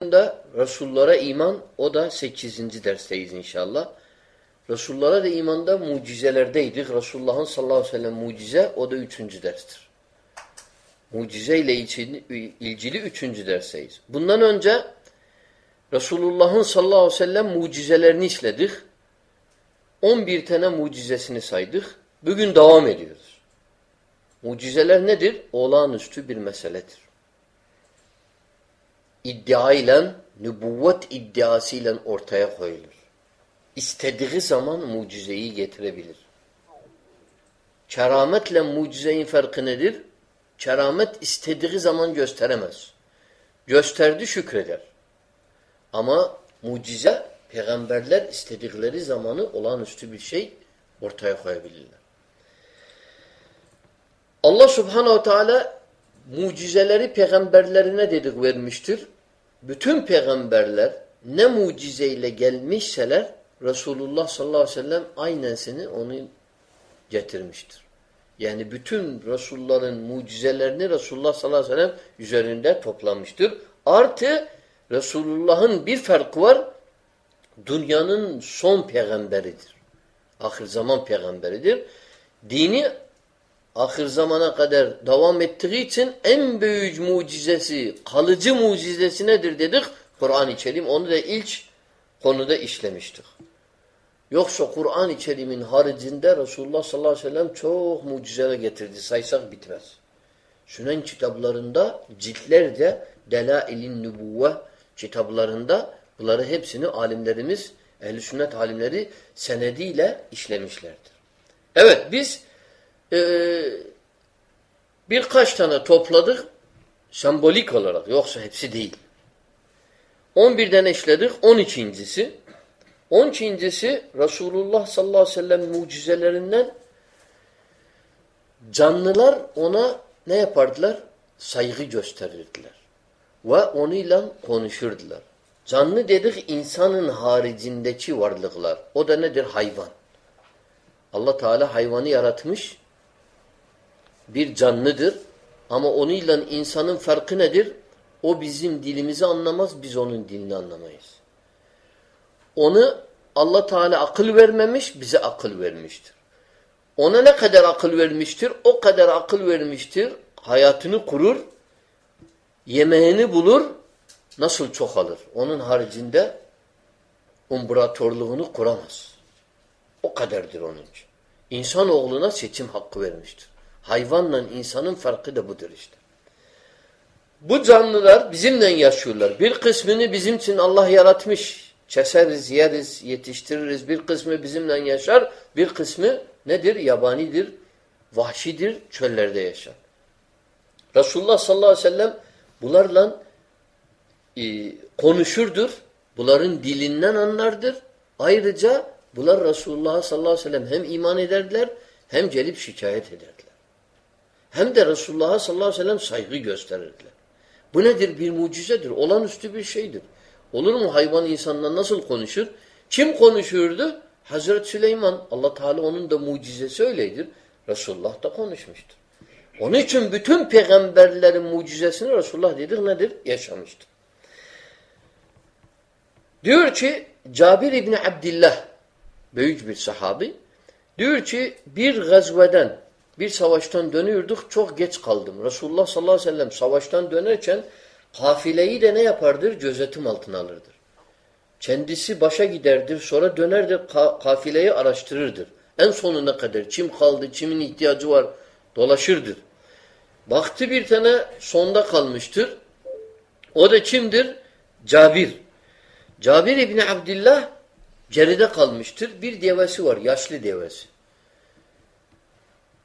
da Resullara iman o da 8. dersteyiz inşallah. Resullara da imanda mucizelerdeydik. Resulullah'ın sallallahu aleyhi ve sellem mucize o da 3. derstir. Mucize ile ilgili 3. dersteyiz. Bundan önce Resulullah'ın sallallahu aleyhi ve sellem mucizelerini işledik. 11 tane mucizesini saydık. Bugün devam ediyoruz. Mucizeler nedir? Olağanüstü bir meseledir iddia ile nübüvvet iddiasıyla ortaya koyulur. İstediği zaman mucizeyi getirebilir. Kerametle mucizenin farkı nedir? Keramet istediği zaman gösteremez. Gösterdi şükreder. Ama mucize peygamberler istedikleri zamanı olağanüstü bir şey ortaya koyabilirler. Allah subhanehu teala mucizeleri peygamberlerine dedik vermiştir. Bütün peygamberler ne mucizeyle gelmişseler Resulullah sallallahu aleyhi ve sellem aynensini onu getirmiştir. Yani bütün Resulların mucizelerini Resulullah sallallahu aleyhi ve sellem üzerinde toplamıştır. Artı Resulullah'ın bir farkı var. Dünyanın son peygamberidir. Ahir zaman peygamberidir. Dini ahir zamana kadar devam ettiği için en büyük mucizesi, kalıcı mucizesi nedir dedik? Kur'an-ı Kerim. Onu da ilk konuda işlemiştik. Yoksa Kur'an-ı Kerim'in haricinde Resulullah sallallahu aleyhi ve sellem çok mucizeler getirdi. Saysak bitmez. Sünen kitaplarında ciltlerce Delailin Nübuvve kitaplarında bunları hepsini alimlerimiz, ehl sünnet alimleri senediyle işlemişlerdir. Evet biz e, birkaç tane topladık sembolik olarak. Yoksa hepsi değil. 11'den işledik. 12.si 12.si Resulullah sallallahu aleyhi ve sellem mucizelerinden canlılar ona ne yapardılar? Saygı gösterirdiler. Ve onunla konuşurdular. Canlı dedik insanın haricindeki varlıklar. O da nedir? Hayvan. Allah Teala hayvanı yaratmış bir canlıdır. Ama onunla insanın farkı nedir? O bizim dilimizi anlamaz, biz onun dilini anlamayız. Onu Allah Teala akıl vermemiş, bize akıl vermiştir. Ona ne kadar akıl vermiştir? O kadar akıl vermiştir. Hayatını kurur, yemeğini bulur, nasıl çok alır? Onun haricinde imparatorluğunu kuramaz. O kadardır onun için. İnsanoğluna seçim hakkı vermiştir. Hayvanla insanın farkı da budur işte. Bu canlılar bizimle yaşıyorlar. Bir kısmını bizim için Allah yaratmış. Keseriz, yeriz, yetiştiririz. Bir kısmı bizimle yaşar. Bir kısmı nedir? Yabanidir, vahşidir, çöllerde yaşar. Resulullah sallallahu aleyhi ve sellem bunlarla e, konuşurdur. Bunların dilinden anlardır. Ayrıca bunlar Resulullah sallallahu aleyhi ve sellem hem iman ederdiler hem gelip şikayet ederdiler. Hem de Resulullah'a sallallahu aleyhi ve sellem saygı gösterirdiler. Bu nedir? Bir mucizedir. Olağanüstü bir şeydir. Olur mu hayvan insanla nasıl konuşur? Kim konuşurdu? Hazreti Süleyman. Allah Teala onun da mucizesi öyleydir. Resulullah da konuşmuştur. Onun için bütün peygamberlerin mucizesini Resulullah dedik nedir? Yaşamıştır. Diyor ki Cabir İbni Abdillah büyük bir sahabi diyor ki bir gazveden bir savaştan dönüyorduk çok geç kaldım. Resulullah sallallahu aleyhi ve sellem savaştan dönerken kafileyi de ne yapardır? Gözetim altına alırdır. Kendisi başa giderdir sonra dönerdir ka kafileyi araştırırdır. En sonuna kadar kim kaldı, kimin ihtiyacı var dolaşırdır. Baktı bir tane sonda kalmıştır. O da kimdir? Cabir. Cabir İbni Abdillah geride kalmıştır. Bir devesi var, yaşlı devesi.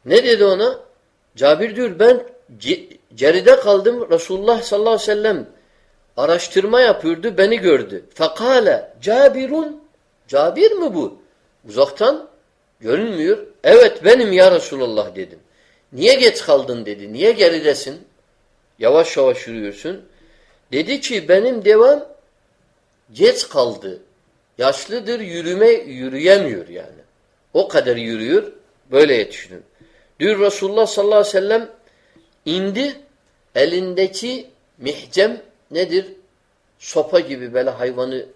Ne dedi ona? Cabir diyor ben geride kaldım. Resulullah sallallahu aleyhi ve sellem araştırma yapıyordu. Beni gördü. Fakale Cabirun Cabir mi bu? Uzaktan görünmüyor. Evet benim ya Resulullah dedim. Niye geç kaldın dedi. Niye geridesin? Yavaş yavaş yürüyorsun. Dedi ki benim devam geç kaldı. Yaşlıdır yürüme yürüyemiyor yani. O kadar yürüyor. Böyle yetiştin. Diyor Resulullah sallallahu aleyhi ve sellem indi elindeki mihcem nedir? sopa gibi böyle hayvanı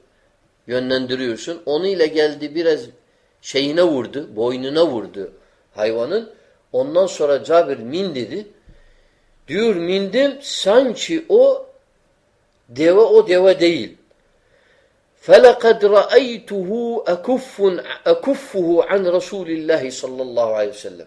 yönlendiriyorsun. Onu ile geldi biraz şeyine vurdu, boynuna vurdu hayvanın. Ondan sonra Cabir min dedi. Diyor mindim sanki o deve o deve değil. فَلَقَدْ رَأَيْتُهُ أَكُفُّهُ عَنْ رَسُولِ اللّٰهِ sallallahu aleyhi ve sellem.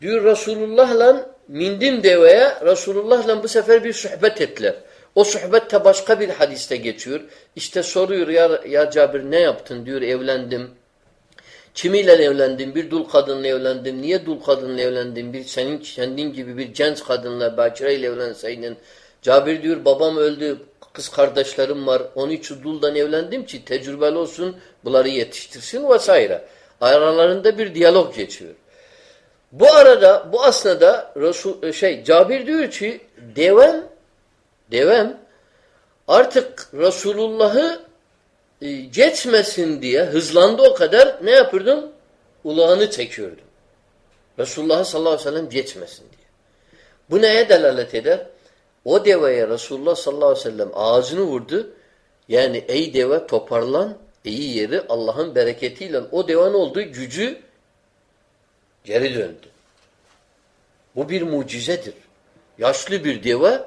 Diyor Resulullah'la mindim deveye Resulullah'la bu sefer bir sohbet ettiler. O sohbette başka bir hadiste geçiyor. İşte soruyor ya, ya Cabir ne yaptın diyor evlendim. Kimiyle evlendim? Bir dul kadınla evlendim. Niye dul kadınla evlendim? Bir senin kendin gibi bir genç kadınla Bakire ile evlenseydin. Cabir diyor babam öldü. Kız kardeşlerim var. Onun için duldan evlendim ki tecrübeli olsun. Bunları yetiştirsin vesaire. Aralarında bir diyalog geçiyor. Bu arada bu aslında Resul, şey Cabir diyor ki devem devem artık Resulullah'ı e, geçmesin diye hızlandı o kadar ne yapıyordum? Ulağını çekiyordum. Resulullah sallallahu aleyhi ve sellem geçmesin diye. Bu neye delalet eder? O deveye Resulullah sallallahu aleyhi ve sellem ağzını vurdu. Yani ey deve toparlan, iyi yeri Allah'ın bereketiyle o devanın olduğu gücü geri döndü. Bu bir mucizedir. Yaşlı bir deve,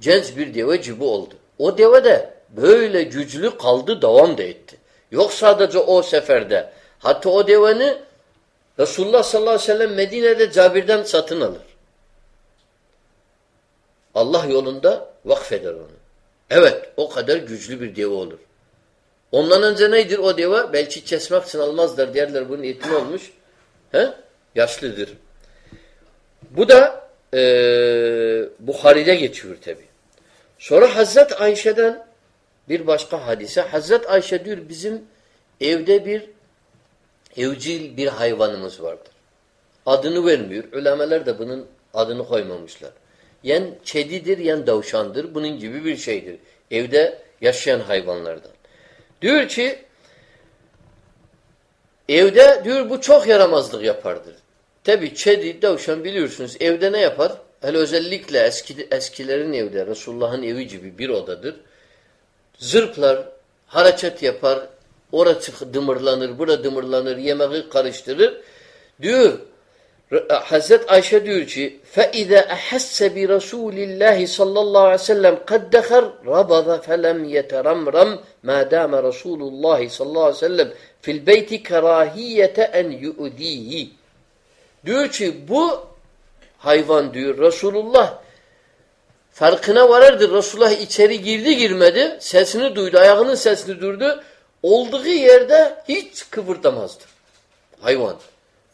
genç bir deve gibi oldu. O deve de böyle güçlü kaldı, devam da etti. Yok sadece o seferde. Hatta o deveni Resulullah sallallahu aleyhi ve sellem Medine'de Cabir'den satın alır. Allah yolunda vakfeder onu. Evet, o kadar güçlü bir deve olur. Ondan önce neydir o deve? Belki kesmek için almazlar derler bunun etini olmuş. He? Yaşlıdır. Bu da e, Bukhari'de geçiyor tabi. Sonra Hazret Ayşe'den bir başka hadise. Hazret Ayşe diyor bizim evde bir evcil bir hayvanımız vardır. Adını vermiyor. Ülemeler de bunun adını koymamışlar. Yen kedidir, yen davşandır. Bunun gibi bir şeydir. Evde yaşayan hayvanlardan. Diyor ki evde diyor bu çok yaramazlık yapardır. Tabi kedi, davşan biliyorsunuz evde ne yapar? Hele özellikle eski, eskilerin evde Resulullah'ın evi gibi bir odadır. Zırplar, hareket yapar, orası dımırlanır, bura dımırlanır, yemeği karıştırır. Diyor, Hazret Ayşe diyor ki فَاِذَا اَحَسَّ بِرَسُولِ اللّٰهِ sallallahu aleyhi ve sellem قَدْ دَخَرْ رَبَضَ فَلَمْ يَتَرَمْرَمْ مَا دَامَ رَسُولُ اللّٰهِ sallallahu aleyhi ve sellem fil الْبَيْتِ كَرَاهِيَّةَ en يُؤْد۪يهِ Diyor ki bu hayvan diyor Resulullah farkına varırdır. Resulullah içeri girdi girmedi sesini duydu ayağının sesini duydu olduğu yerde hiç kıvırtamazdı hayvan.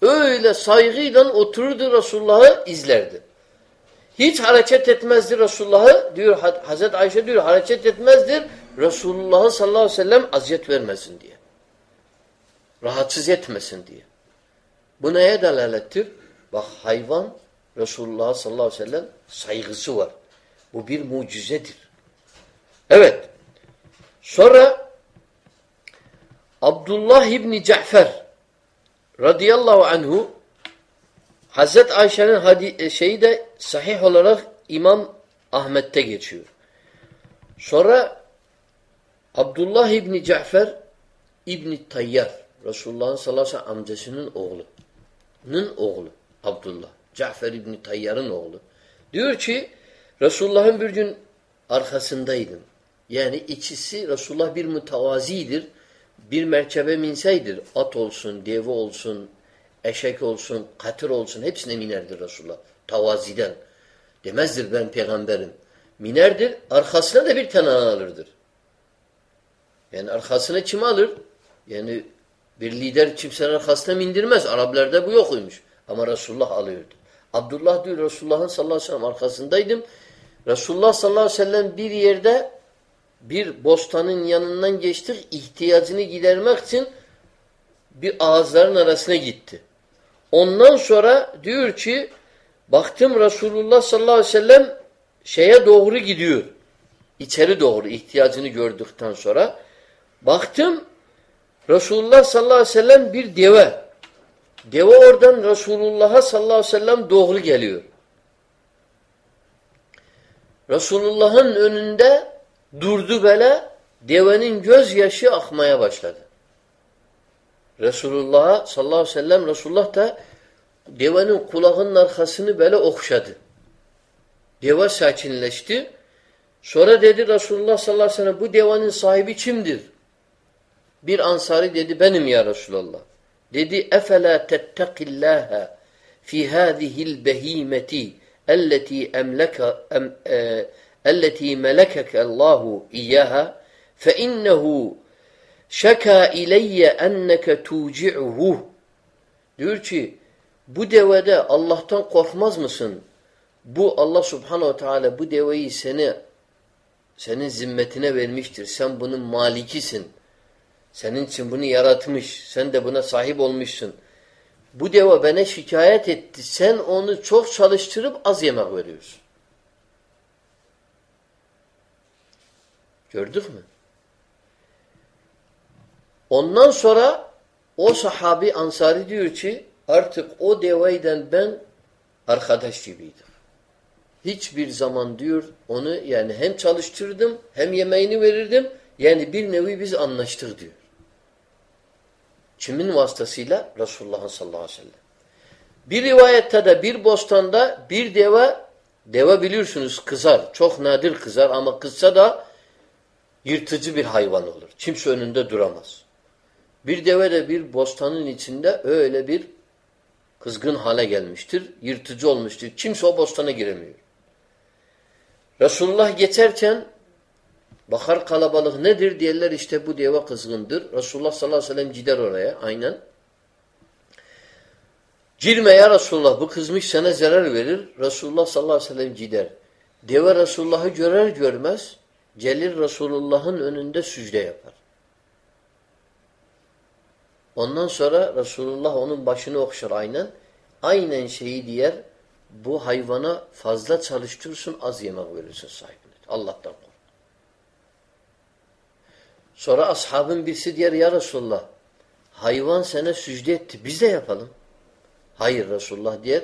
Öyle saygıyla otururdu Resulullah'ı izlerdi. Hiç hareket etmezdi Resulullah'ı diyor Hazreti Ayşe diyor hareket etmezdir Resulullah'ı sallallahu aleyhi ve sellem aziyet vermesin diye. Rahatsız etmesin diye. Bu neye delalettir? Bak hayvan Resulullah sallallahu aleyhi ve sellem saygısı var. Bu bir mucizedir. Evet. Sonra Abdullah İbni Cafer radıyallahu anhu Hazret Ayşe'nin e, şeyi de sahih olarak İmam Ahmet'te geçiyor. Sonra Abdullah İbni Cafer İbni Tayyar Resulullah'ın sallallahu aleyhi ve sellem amcasının oğlu. oğlu Abdullah. Cafer İbni Tayyar'ın oğlu. Diyor ki Resulullah'ın bir gün arkasındaydım. Yani ikisi Resulullah bir mütevazidir. Bir merkebe minseydir. At olsun, deve olsun, eşek olsun, katır olsun hepsine minerdir Resulullah. Tavaziden. Demezdir ben peygamberim. Minerdir. Arkasına da bir tane alırdır. Yani arkasına kim alır? Yani bir lider kimsenin arkasına mindirmez. Araplarda bu yokuymuş. Ama Resulullah alıyordu. Abdullah diyor Resulullah'ın sallallahu aleyhi ve sellem arkasındaydım. Resulullah sallallahu aleyhi ve sellem bir yerde bir bostanın yanından geçtik. ihtiyacını gidermek için bir ağızların arasına gitti. Ondan sonra diyor ki baktım Resulullah sallallahu aleyhi ve sellem şeye doğru gidiyor. İçeri doğru ihtiyacını gördükten sonra baktım Resulullah sallallahu aleyhi ve sellem bir deve Deve oradan Resulullah'a sallallahu aleyhi ve sellem doğru geliyor. Resulullah'ın önünde Durdu böyle devenin gözyaşı akmaya başladı. Resulullah sallallahu aleyhi ve sellem Resulullah da devenin kulağının arkasını böyle okşadı. Deva sakinleşti. Sonra dedi Resulullah sallallahu aleyhi ve sellem bu devanın sahibi kimdir? Bir ansari dedi benim ya Resulallah. Dedi efela tettekillâhe fi hâzihil behîmeti elleti emleka em, e, melekeke Allahu iyyaha fe innehu şeka ileyye enneke tuci'uhu diyor ki bu devede Allah'tan korkmaz mısın? Bu Allah subhanehu teala bu deveyi seni senin zimmetine vermiştir. Sen bunun malikisin. Senin için bunu yaratmış. Sen de buna sahip olmuşsun. Bu deva bana şikayet etti. Sen onu çok çalıştırıp az yemek veriyorsun. Gördük mü? Ondan sonra o sahabi ansari diyor ki artık o devayden ben arkadaş gibiydim. Hiçbir zaman diyor onu yani hem çalıştırdım hem yemeğini verirdim. Yani bir nevi biz anlaştık diyor. Kimin vasıtasıyla? Resulullah sallallahu aleyhi ve sellem. Bir rivayette de bir bostanda bir deve, deve biliyorsunuz kızar. Çok nadir kızar ama kızsa da yırtıcı bir hayvan olur. Kimse önünde duramaz. Bir deve de bir bostanın içinde öyle bir kızgın hale gelmiştir. Yırtıcı olmuştur. Kimse o bostana giremiyor. Resulullah geçerken bakar kalabalık nedir diyorlar işte bu deve kızgındır. Resulullah sallallahu aleyhi ve sellem gider oraya aynen. Girme ya Resulullah bu kızmış sana zarar verir. Resulullah sallallahu aleyhi ve sellem gider. Deve Resulullah'ı görer görmez gelir Resulullah'ın önünde sücde yapar. Ondan sonra Resulullah onun başını okşar aynen. Aynen şeyi diyer. Bu hayvana fazla çalıştırırsın az yemek verirsin sahibine. Allah'tan kork. Sonra ashabın birisi diyer ya Resulullah hayvan sana sücde etti. Biz de yapalım. Hayır Resulullah diyer.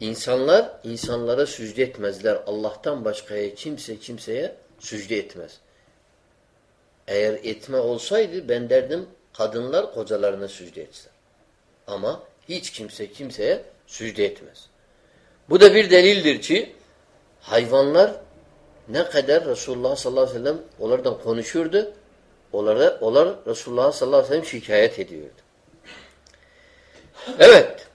İnsanlar insanlara sücde etmezler. Allah'tan başkaya kimse kimseye sücde etmez. Eğer etme olsaydı ben derdim kadınlar kocalarına sücde etsinler. Ama hiç kimse kimseye sücde etmez. Bu da bir delildir ki hayvanlar ne kadar Resulullah sallallahu aleyhi ve sellem onlardan konuşurdu. Onlara, onlar Resulullah sallallahu aleyhi ve sellem şikayet ediyordu. Evet.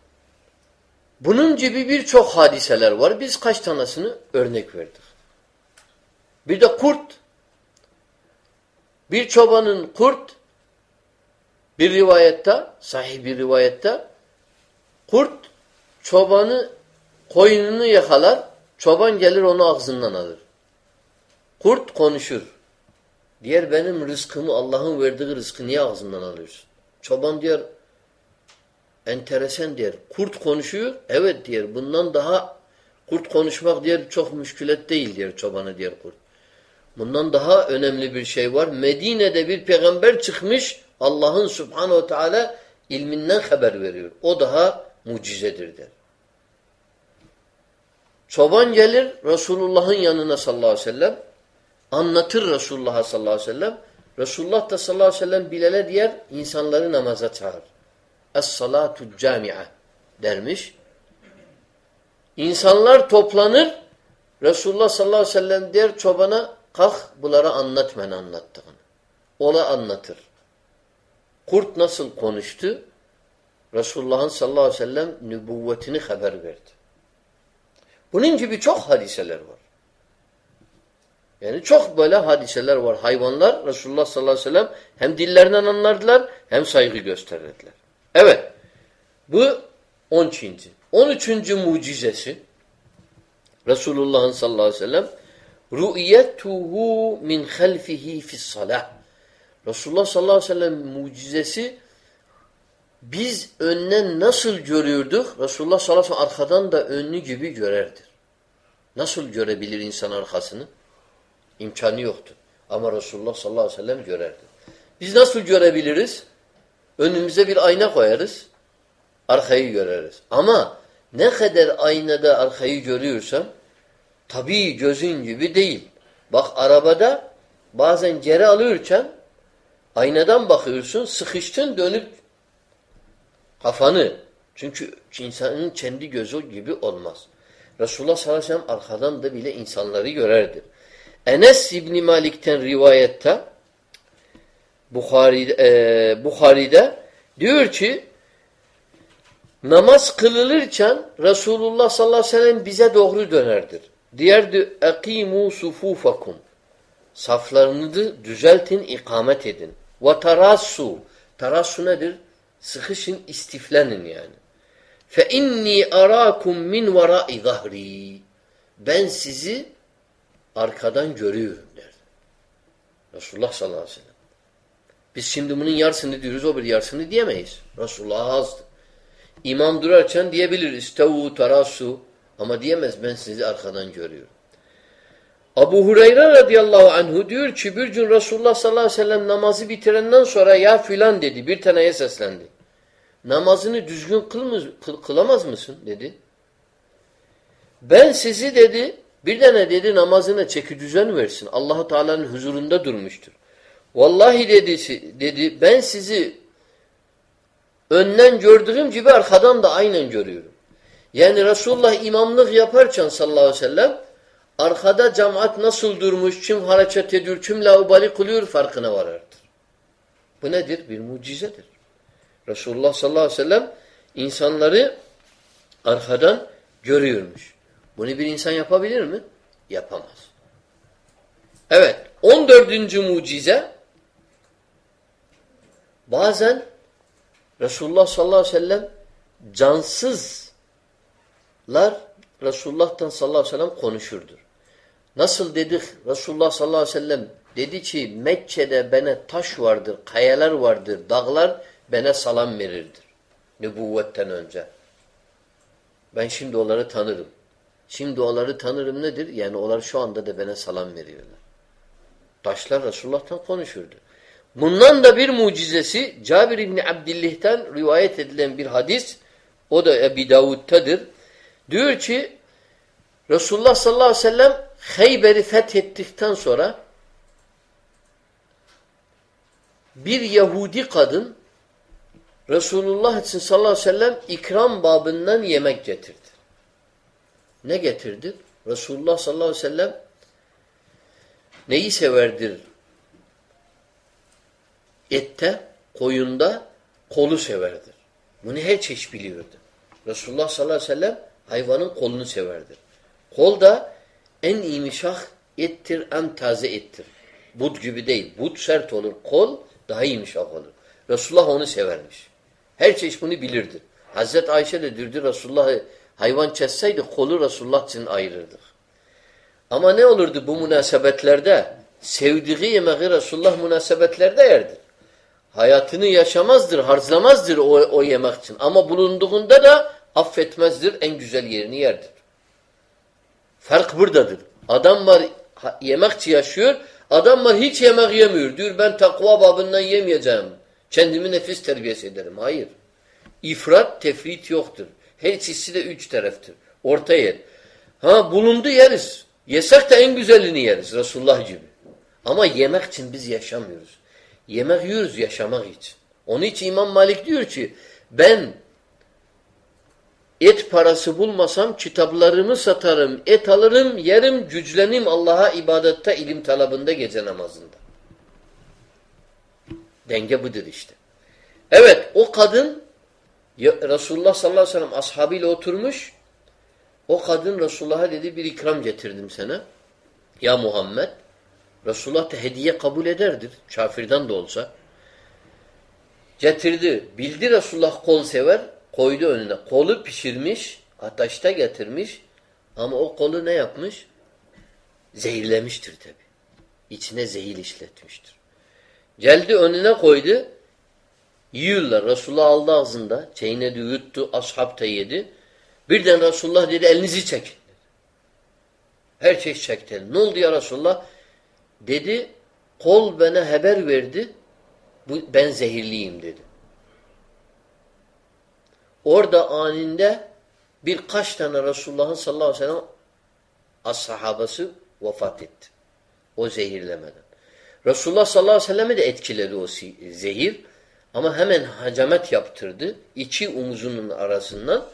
Bunun gibi birçok hadiseler var. Biz kaç tanesini örnek verdik. Bir de kurt. Bir çobanın kurt bir rivayette, sahih bir rivayette kurt çobanı koyununu yakalar, çoban gelir onu ağzından alır. Kurt konuşur. Diğer benim rızkımı, Allah'ın verdiği rızkı niye ağzından alıyorsun? Çoban diyor, enteresan diyor. Kurt konuşuyor, evet diyor. Bundan daha kurt konuşmak diyor çok müşkület değil diyor çobanı diyor kurt. Bundan daha önemli bir şey var. Medine'de bir peygamber çıkmış, Allah'ın subhanehu teala ilminden haber veriyor. O daha mucizedir der. Çoban gelir Resulullah'ın yanına sallallahu aleyhi ve sellem anlatır Resulullah'a sallallahu aleyhi ve sellem. Resulullah da sallallahu aleyhi ve sellem Bilal'e diğer insanları namaza çağır. Es-salatu cami'a dermiş. İnsanlar toplanır. Resulullah sallallahu aleyhi ve sellem der çobana kalk bunlara anlat ben anlattığını. Ona anlatır. Kurt nasıl konuştu? Resulullah'ın sallallahu aleyhi ve sellem nübüvvetini haber verdi. Bunun gibi çok hadiseler var. Yani çok böyle hadiseler var. Hayvanlar Resulullah sallallahu aleyhi ve sellem hem dillerinden anlardılar hem saygı gösterirdiler. Evet. Bu 13. 13. mucizesi Resulullah'ın sallallahu aleyhi ve sellem ru'yetuhu min halfihi fis salah. Resulullah sallallahu aleyhi ve sellem mucizesi biz önden nasıl görüyorduk? Resulullah sallallahu aleyhi ve sellem arkadan da önlü gibi görerdir. Nasıl görebilir insan arkasını? İmkanı yoktu. Ama Resulullah sallallahu aleyhi ve sellem görerdi. Biz nasıl görebiliriz? Önümüze bir ayna koyarız. Arkayı göreriz. Ama ne kadar aynada arkayı görüyorsam tabii gözün gibi değil. Bak arabada bazen geri alırken aynadan bakıyorsun sıkıştın dönüp kafanı. Çünkü insanın kendi gözü gibi olmaz. Resulullah sallallahu aleyhi ve sellem arkadan da bile insanları görerdir. Enes İbni Malik'ten rivayette Bukhari'de, e, Bukhari'de diyor ki namaz kılılırken Resulullah sallallahu aleyhi ve sellem bize doğru dönerdir. Diğerdi اَقِيمُوا سُفُوفَكُمْ Saflarınızı düzeltin, ikamet edin. وَتَرَاسُّ Tarassu nedir? Sıkışın, istiflenin yani. فَاِنِّي اَرَاكُمْ min وَرَاءِ ظَهْرِي Ben sizi arkadan görüyorum der. Resulullah sallallahu aleyhi ve sellem. Biz şimdi bunun yarısını diyoruz, o bir yarısını diyemeyiz. Resulullah azdı. İmam durarken diyebilir, istavu, tarasu ama diyemez ben sizi arkadan görüyorum. Abu Hureyre radıyallahu anhu diyor ki bir gün Resulullah sallallahu aleyhi ve sellem namazı bitirenden sonra ya filan dedi. Bir taneye seslendi. Namazını düzgün kılmaz, kıl, kılamaz mısın dedi. Ben sizi dedi bir tane dedi namazına çeki düzen versin. Allahu Teala'nın huzurunda durmuştur. Vallahi dedi, dedi ben sizi önden gördüğüm gibi arkadan da aynen görüyorum. Yani Resulullah imamlık yaparken sallallahu aleyhi ve sellem arkada cemaat nasıl durmuş, kim hareket ediyor, kim laubali kılıyor farkına varardır. Bu nedir? Bir mucizedir. Resulullah sallallahu aleyhi ve sellem insanları arkadan görüyormuş. Bunu bir insan yapabilir mi? Yapamaz. Evet. On dördüncü mucize bazen Resulullah sallallahu aleyhi ve sellem cansızlar Resulullah'tan sallallahu aleyhi ve sellem konuşurdur. Nasıl dedik Resulullah sallallahu aleyhi ve sellem dedi ki Mekke'de bana taş vardır, kayalar vardır, dağlar bana salam verirdir. Nübüvvetten önce. Ben şimdi onları tanırım. Şimdi onları tanırım nedir? Yani onlar şu anda da bana salam veriyorlar. Taşlar Resulullah'tan konuşurdu. Bundan da bir mucizesi Cabir İbni Abdillih'ten rivayet edilen bir hadis o da Ebi Davud'tadır. Diyor ki Resulullah sallallahu aleyhi ve sellem Heyber'i fethettikten sonra bir Yahudi kadın Resulullah için sallallahu aleyhi ve sellem ikram babından yemek getirdi. Ne getirdi? Resulullah sallallahu aleyhi ve sellem neyi severdir? Ette, koyunda kolu severdir. Bunu her çeşit biliyordu. Resulullah sallallahu aleyhi ve sellem hayvanın kolunu severdir. Kol da en imişah ettir, en taze ettir. But gibi değil. But sert olur. Kol daha yumuşak olur. Resulullah onu severmiş. Her çeşit bunu bilirdir. Hazreti Ayşe de dirdi Resulullah hayvan kesseydi kolu Resulullah için ayırırdık. Ama ne olurdu bu münasebetlerde? Sevdiği yemeği Resulullah münasebetlerde yerdir. Hayatını yaşamazdır, harcamazdır o, o yemek için. Ama bulunduğunda da affetmezdir, en güzel yerini yerdir. Fark buradadır. Adam var yemekçi yaşıyor, adam var hiç yemek yemiyor. Diyor ben takva babından yemeyeceğim. Kendimi nefis terbiyesi ederim. Hayır. İfrat, tefrit yoktur. Her ikisi de üç taraftır. Orta yer. Ha bulundu yeriz. Yesek de en güzelini yeriz. Resulullah gibi. Ama yemek için biz yaşamıyoruz. Yemek yiyoruz yaşamak için. Onun için İmam Malik diyor ki ben et parası bulmasam kitaplarımı satarım, et alırım, yerim, güçlenim Allah'a ibadette, ilim talabında gece namazında. Denge budur işte. Evet o kadın Resulullah sallallahu aleyhi ve sellem ashabıyla oturmuş. O kadın Resulullah'a dedi bir ikram getirdim sana. Ya Muhammed Resulullah da hediye kabul ederdir. Kafirden de olsa. Getirdi. Bildi Resulullah kol sever. Koydu önüne. Kolu pişirmiş. Ateşte getirmiş. Ama o kolu ne yapmış? Zehirlemiştir tabi. İçine zehir işletmiştir. Geldi önüne koydu. Yiyorlar. Resulullah aldı ağzında. Çeynedi, yuttu. Ashab da yedi. Birden Resulullah dedi elinizi çekin. Her şey çekti. Ne oldu ya Resulullah? Dedi kol bana haber verdi. Bu, ben zehirliyim dedi. Orada aninde birkaç tane Resulullah'ın sallallahu aleyhi ve sellem as-sahabası vefat etti. O zehirlemeden. Resulullah sallallahu aleyhi ve selleme de etkiledi o zehir. Ama hemen hacamet yaptırdı. İçi omuzunun arasından.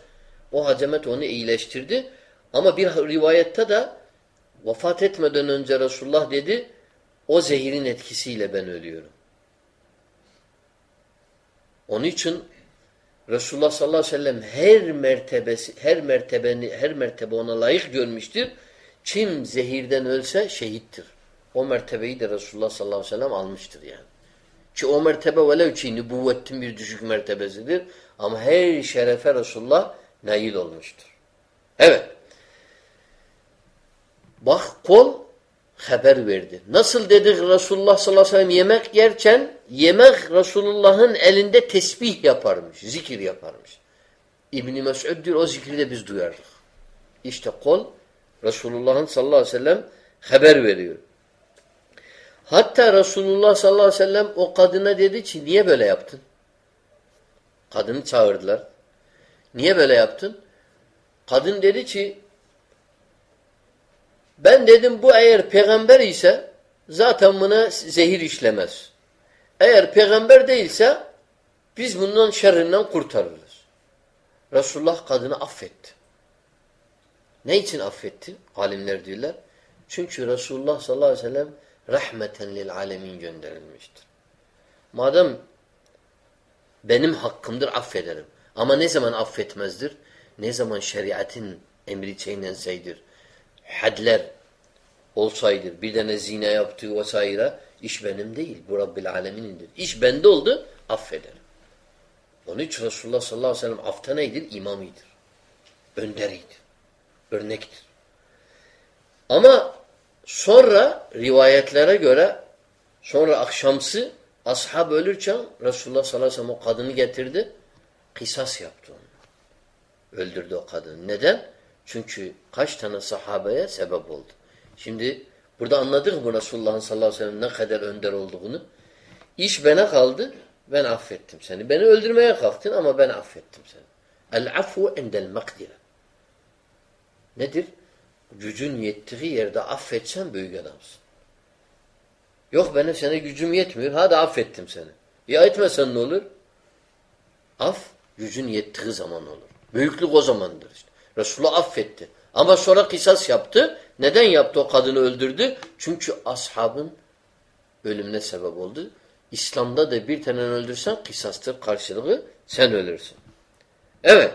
O hacamet onu iyileştirdi. Ama bir rivayette de vefat etmeden önce Resulullah dedi o zehirin etkisiyle ben ölüyorum. Onun için Resulullah sallallahu aleyhi ve sellem her mertebesi, her mertebeni, her mertebe ona layık görmüştür. Kim zehirden ölse şehittir. O mertebeyi de Resulullah sallallahu aleyhi ve sellem almıştır yani. Ki o mertebe velev ki nübüvvetin bir düşük mertebesidir. Ama her şerefe Resulullah nail olmuştur. Evet. Bak kol haber verdi. Nasıl dedik Resulullah sallallahu aleyhi ve sellem yemek yerken yemek Resulullah'ın elinde tesbih yaparmış, zikir yaparmış. İbn Mesud diyor o zikri de biz duyardık. İşte kol Resulullah'ın sallallahu aleyhi ve sellem haber veriyor. Hatta Resulullah sallallahu aleyhi ve sellem o kadına dedi ki niye böyle yaptın? Kadını çağırdılar. Niye böyle yaptın? Kadın dedi ki ben dedim bu eğer peygamber ise zaten buna zehir işlemez. Eğer peygamber değilse biz bundan şerrinden kurtarırız. Resulullah kadını affetti. Ne için affetti? Alimler diyorlar. Çünkü Resulullah sallallahu aleyhi ve sellem rahmeten lil alemin gönderilmiştir. Madem benim hakkımdır affederim. Ama ne zaman affetmezdir? Ne zaman şeriatın emri çiğnenseydir. Hadler olsaydı, bir tane zina yaptığı vesaire iş benim değil. Bu Rabbil aleminindir. İş bende oldu, affederim. Onun için Resulullah sallallahu aleyhi ve sellem afta neydir? İmamidir. Önderidir. Örnektir. Ama sonra rivayetlere göre sonra akşamsı ashab ölürken Resulullah sallallahu aleyhi ve sellem o kadını getirdi. Kısas yaptı onu. Öldürdü o kadını. Neden? Çünkü kaç tane sahabeye sebep oldu. Şimdi burada anladık mı Resulullah'ın sallallahu aleyhi ve sellem ne kadar önder olduğunu? İş bana kaldı. Ben affettim seni. Beni öldürmeye kalktın ama ben affettim seni. El afu endel makdire. Nedir? Gücün yettiği yerde affetsen büyük adamsın. Yok benim sana gücüm yetmiyor. Hadi affettim seni. Ya etmesen ne olur? Af gücün yettiği zaman olur. Büyüklük o zamandır işte. Resulullah affetti. Ama sonra kısas yaptı. Neden yaptı o kadını öldürdü? Çünkü ashabın ölümüne sebep oldu. İslam'da da bir tane öldürsen kısastır karşılığı sen ölürsün. Evet.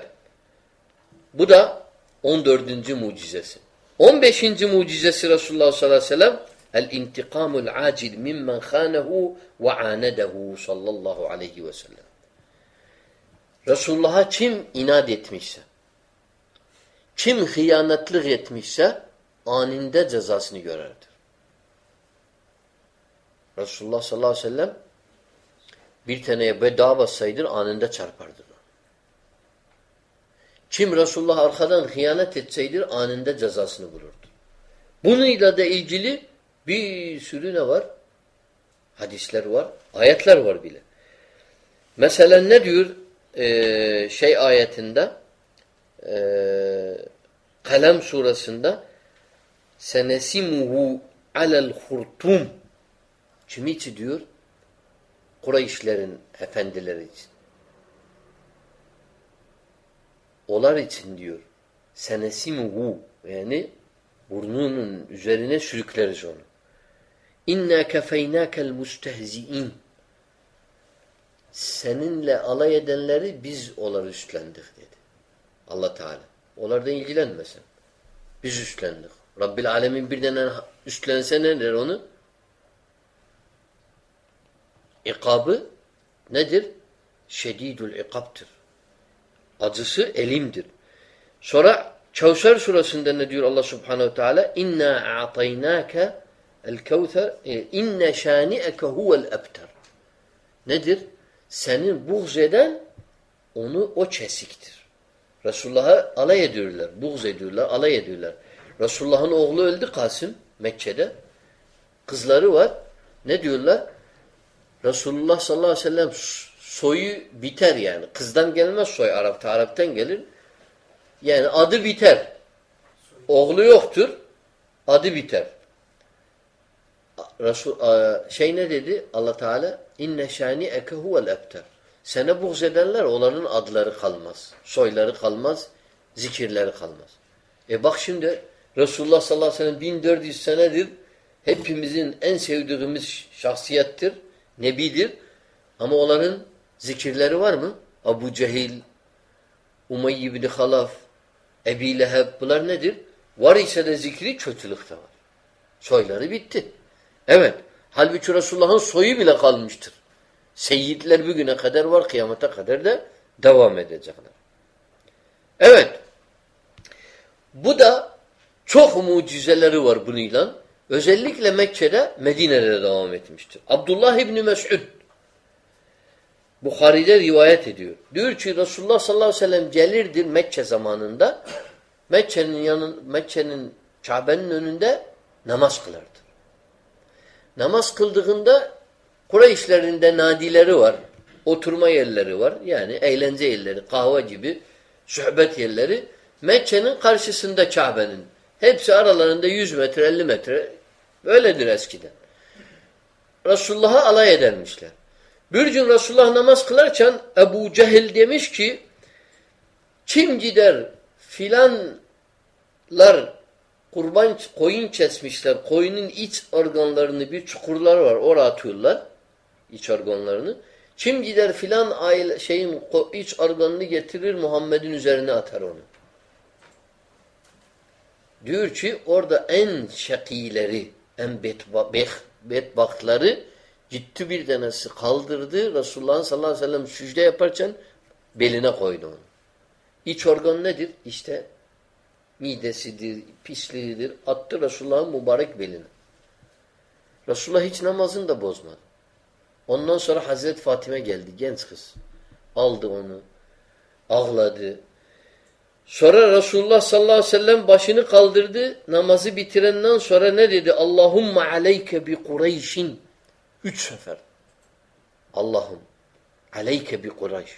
Bu da 14. mucizesi. 15. mucizesi Resulullah sallallahu aleyhi ve sellem el intikamul acil mimmen khanehu ve anedehu sallallahu aleyhi ve sellem. Resulullah'a kim inat etmişse, kim hıyanetlik etmişse aninde cezasını görerdir. Resulullah sallallahu aleyhi ve sellem bir taneye bedava bassaydır anında çarpardı. Kim Resulullah arkadan hıyanet etseydir anında cezasını bulurdu. Bununla da ilgili bir sürü ne var? Hadisler var, ayetler var bile. Mesela ne diyor ee, şey ayetinde e, Kalem surasında senesimuhu alel hurtum kimi için diyor? Kureyşlerin efendileri için. Olar için diyor. Senesimuhu yani burnunun üzerine sürükleriz onu. İnna kefeynâkel mustehzi'in seninle alay edenleri biz onları üstlendik dedi. Allah Teala. Onlardan ilgilenmesin. Biz üstlendik. Rabbil Alemin bir tane üstlense ne der onu? İkabı nedir? Şedidül ikaptır. Acısı elimdir. Sonra Kevser surasında ne diyor Allah Subhanahu Teala? İnna a'taynâke el kevser e, inne şâni'eke huvel ebter. Nedir? Senin buğz eden onu o çesiktir. Resulullah'a alay ediyorlar. Buğz ediyorlar, alay ediyorlar. Resulullah'ın oğlu öldü Kasım Mekke'de. Kızları var. Ne diyorlar? Resulullah sallallahu aleyhi ve sellem soyu biter yani. Kızdan gelmez soy Arap'ta. Arap'tan gelir. Yani adı biter. Oğlu yoktur. Adı biter. Resul şey ne dedi Allah Teala inne şani eke huvel ebter. Sene buğz edenler onların adları kalmaz. Soyları kalmaz. Zikirleri kalmaz. E bak şimdi Resulullah sallallahu aleyhi ve sellem 1400 senedir hepimizin en sevdiğimiz şahsiyettir. Nebidir. Ama onların zikirleri var mı? Abu Cehil, Umayy ibn Halaf, Ebi Leheb bunlar nedir? Var ise de zikri kötülükte var. Soyları bitti. Evet. Halbuki Resulullah'ın soyu bile kalmıştır. Seyyidler bugüne kadar var, kıyamete kadar da devam edecekler. Evet. Bu da çok mucizeleri var bununla. Özellikle Mekke'de, Medine'de de devam etmiştir. Abdullah İbni Mes'ud Bukhari'de rivayet ediyor. Diyor ki Resulullah sallallahu aleyhi ve sellem gelirdir Mekke zamanında. Mekke'nin yanın Mekke'nin Kabe'nin önünde namaz kılardı. Namaz kıldığında Kureyşlerinde nadileri var. Oturma yerleri var. Yani eğlence yerleri, kahve gibi sohbet yerleri. Mekke'nin karşısında Kabe'nin. Hepsi aralarında 100 metre, 50 metre. Böyledir eskiden. Resulullah'a alay edermişler. Bir gün Resulullah namaz kılarken Ebu Cehil demiş ki kim gider filanlar kurban koyun kesmişler. Koyunun iç organlarını bir çukurlar var. Oraya atıyorlar. İç organlarını. Kim gider filan aile şeyin iç organını getirir Muhammed'in üzerine atar onu. Diyor ki orada en şakileri, en bedbahtları gitti bir tanesi kaldırdı. Resulullah sallallahu aleyhi ve sellem sücde yaparken beline koydu onu. İç organ nedir? İşte midesidir, pisliğidir. Attı Resulullah'ın mübarek beline. Resulullah hiç namazını da bozmadı. Ondan sonra Hazreti Fatime geldi genç kız. Aldı onu. Ağladı. Sonra Resulullah sallallahu aleyhi ve sellem başını kaldırdı. Namazı bitirenden sonra ne dedi? Allahumma aleyke bi Kureyşin. Üç sefer. Allah'ım aleyke bi Kureyş.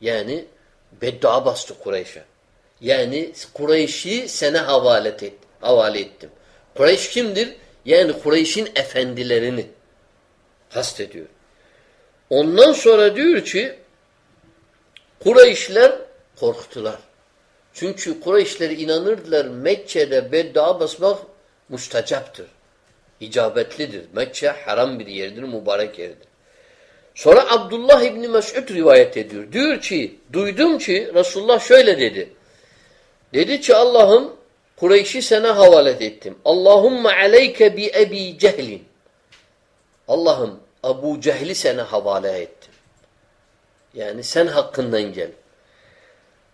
Yani beddua bastı Kureyş'e. Yani Kureyş'i sana havale, et, havale ettim. Kureyş kimdir? Yani Kureyş'in efendilerini kastediyor. Ondan sonra diyor ki Kureyşler korktular. Çünkü Kureyşler inanırdılar Mekke'de beddua basmak müstecaptır. İcabetlidir. Mekke haram bir yerdir, mübarek yerdir. Sonra Abdullah İbni Mes'ud rivayet ediyor. Diyor ki, duydum ki Resulullah şöyle dedi. Dedi ki Allah'ım Kureyş'i sana havale ettim. Allahümme aleyke bi ebi cehlin. Allah'ım Abu Cehli sana havale ettim. Yani sen hakkından gel.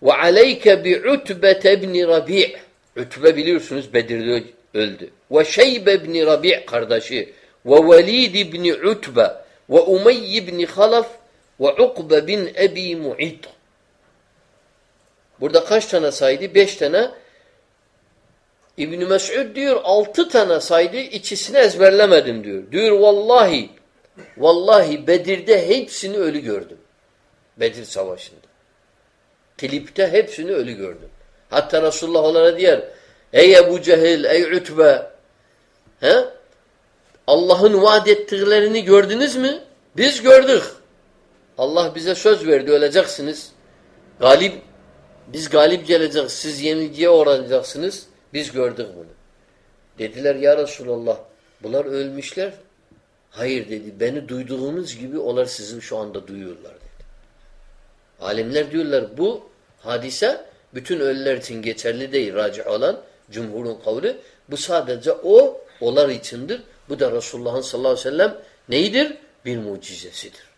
Ve aleyke bi Utbe ibn Rabi' Utbe biliyorsunuz Bedir'de öldü. Ve Şeybe ibn Rabi' kardeşi ve Velid ibn Utbe ve Umey ibn Halaf ve Ukbe bin Ebi Mu'id. Burada kaç tane saydı? Beş tane. İbn Mes'ud diyor altı tane saydı. ikisini ezberlemedim diyor. Diyor vallahi vallahi Bedir'de hepsini ölü gördüm. Bedir Savaşı'nda. Klipte hepsini ölü gördüm. Hatta Resulullah onlara diyor ey Ebu Cehil, ey Ütbe he? Allah'ın vaat ettiklerini gördünüz mü? Biz gördük. Allah bize söz verdi öleceksiniz. Galip biz galip geleceğiz. Siz yenilgiye uğrayacaksınız. Biz gördük bunu. Dediler ya Resulallah bunlar ölmüşler. Hayır dedi. Beni duyduğunuz gibi onlar sizi şu anda duyuyorlar dedi. Alimler diyorlar bu hadise bütün ölüler için geçerli değil racih olan cumhurun kavli. Bu sadece o onlar içindir. Bu da Resulullah'ın sallallahu aleyhi ve sellem neydir? Bir mucizesidir.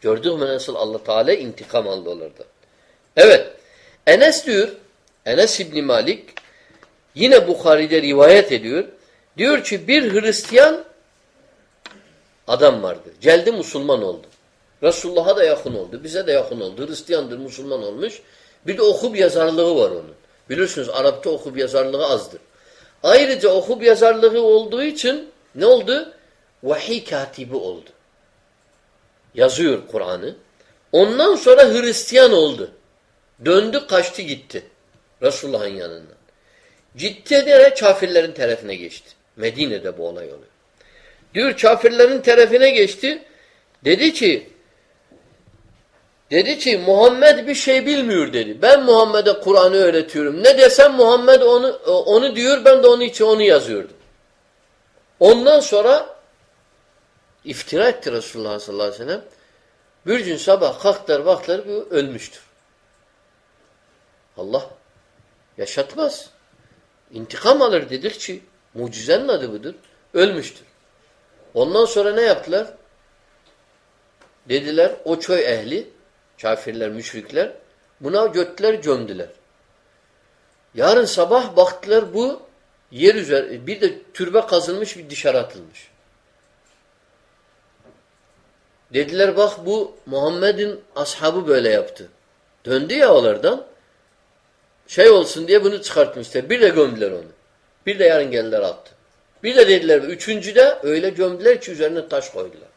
Gördük mü nasıl Allah Teala intikam aldı onlardan. Evet. Enes diyor, Enes İbni Malik yine Bukhari'de rivayet ediyor. Diyor ki bir Hristiyan adam vardı. Geldi Müslüman oldu. Resulullah'a da yakın oldu. Bize de yakın oldu. Hristiyandır, Müslüman olmuş. Bir de okub yazarlığı var onun. Bilirsiniz Arap'ta okub yazarlığı azdır. Ayrıca okub yazarlığı olduğu için ne oldu? Vahiy katibi oldu. Yazıyor Kur'an'ı. Ondan sonra Hristiyan oldu. Döndü kaçtı gitti. Resulullah'ın yanından. Gitti de kafirlerin tarafına geçti. Medine'de bu olay oluyor. Diyor kafirlerin tarafına geçti. Dedi ki dedi ki Muhammed bir şey bilmiyor dedi. Ben Muhammed'e Kur'an'ı öğretiyorum. Ne desem Muhammed onu onu diyor ben de onun için onu yazıyordum. Ondan sonra iftira etti Resulullah sallallahu aleyhi ve sellem. Bir gün sabah kalktılar baktılar bu ölmüştür. Allah yaşatmaz. İntikam alır dedikçe mucizenin adı budur. Ölmüştür. Ondan sonra ne yaptılar? Dediler o köy ehli, kafirler, müşrikler buna götler gömdüler. Yarın sabah baktılar bu yer üzeri bir de türbe kazılmış bir dışarı atılmış. Dediler bak bu Muhammed'in ashabı böyle yaptı. Döndü ya onlardan. Şey olsun diye bunu çıkartmışlar. Bir de gömdüler onu. Bir de yarın geldiler attı. Bir de dediler üçüncüde öyle gömdüler ki üzerine taş koydular.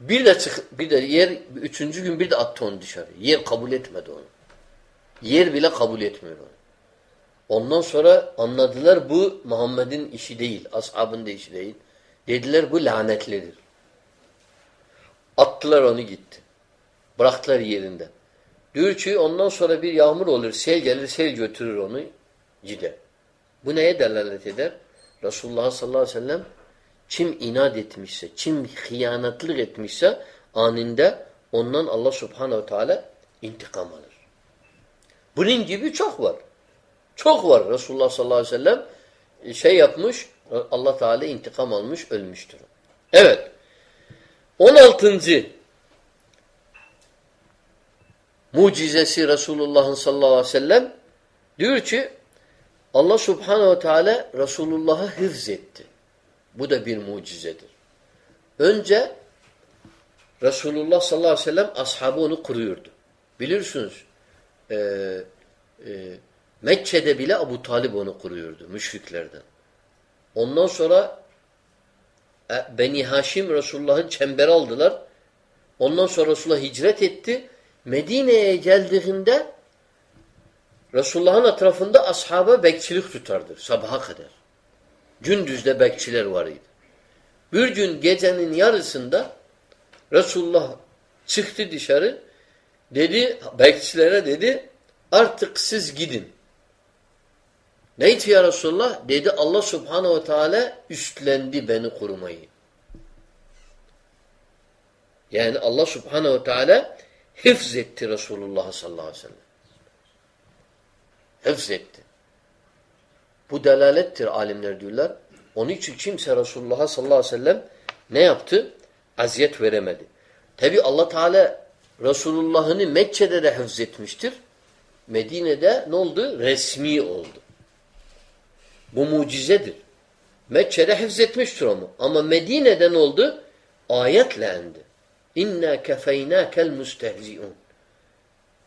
Bir de çık, bir de yer üçüncü gün bir de attı onu dışarı. Yer kabul etmedi onu. Yer bile kabul etmiyor onu. Ondan sonra anladılar bu Muhammed'in işi değil, ashabın da işi değil. Dediler bu lanetlidir. Attılar onu gitti. Bıraktılar yerinde. Diyor ki ondan sonra bir yağmur olur, sel gelir, sel götürür onu gider. Bu neye delalet eder? Resulullah sallallahu aleyhi ve sellem kim inat etmişse, kim hıyanetlik etmişse anında ondan Allah subhanehu teala intikam alır. Bunun gibi çok var. Çok var. Resulullah sallallahu aleyhi ve sellem e, şey yapmış, Allah Teala intikam almış, ölmüştür. Evet. 16. mucizesi Resulullah'ın sallallahu aleyhi ve sellem diyor ki Allah subhanehu ve teala Resulullah'ı hıfz etti. Bu da bir mucizedir. Önce Resulullah sallallahu aleyhi ve sellem ashabı onu kuruyordu. Bilirsiniz e, e, Mekke'de bile Abu Talib onu kuruyordu müşriklerden. Ondan sonra e, Beni Haşim Resulullah'ın çemberi aldılar. Ondan sonra Resulullah hicret etti. Medine'ye geldiğinde Resulullah'ın etrafında ashaba bekçilik tutardı sabaha kadar. Gündüzde bekçiler var. Bir gün gecenin yarısında Resulullah çıktı dışarı dedi bekçilere dedi artık siz gidin. Neydi ya Resulullah? Dedi Allah subhanehu ve teala üstlendi beni korumayı. Yani Allah subhanehu ve teala hıfz etti Resulullah sallallahu aleyhi ve sellem. Hıfz etti. Bu delalettir alimler diyorlar. Onun için kimse Resulullah sallallahu aleyhi ve sellem ne yaptı? Aziyet veremedi. Tabi Allah Teala Resulullah'ını Mekke'de de hıfz etmiştir. Medine'de ne oldu? Resmi oldu. Bu mucizedir. Mekke'de hıfz etmiştir onu. Ama Medine'de ne oldu? Ayetle endi. İnna kefeynâkel mustehzi'un.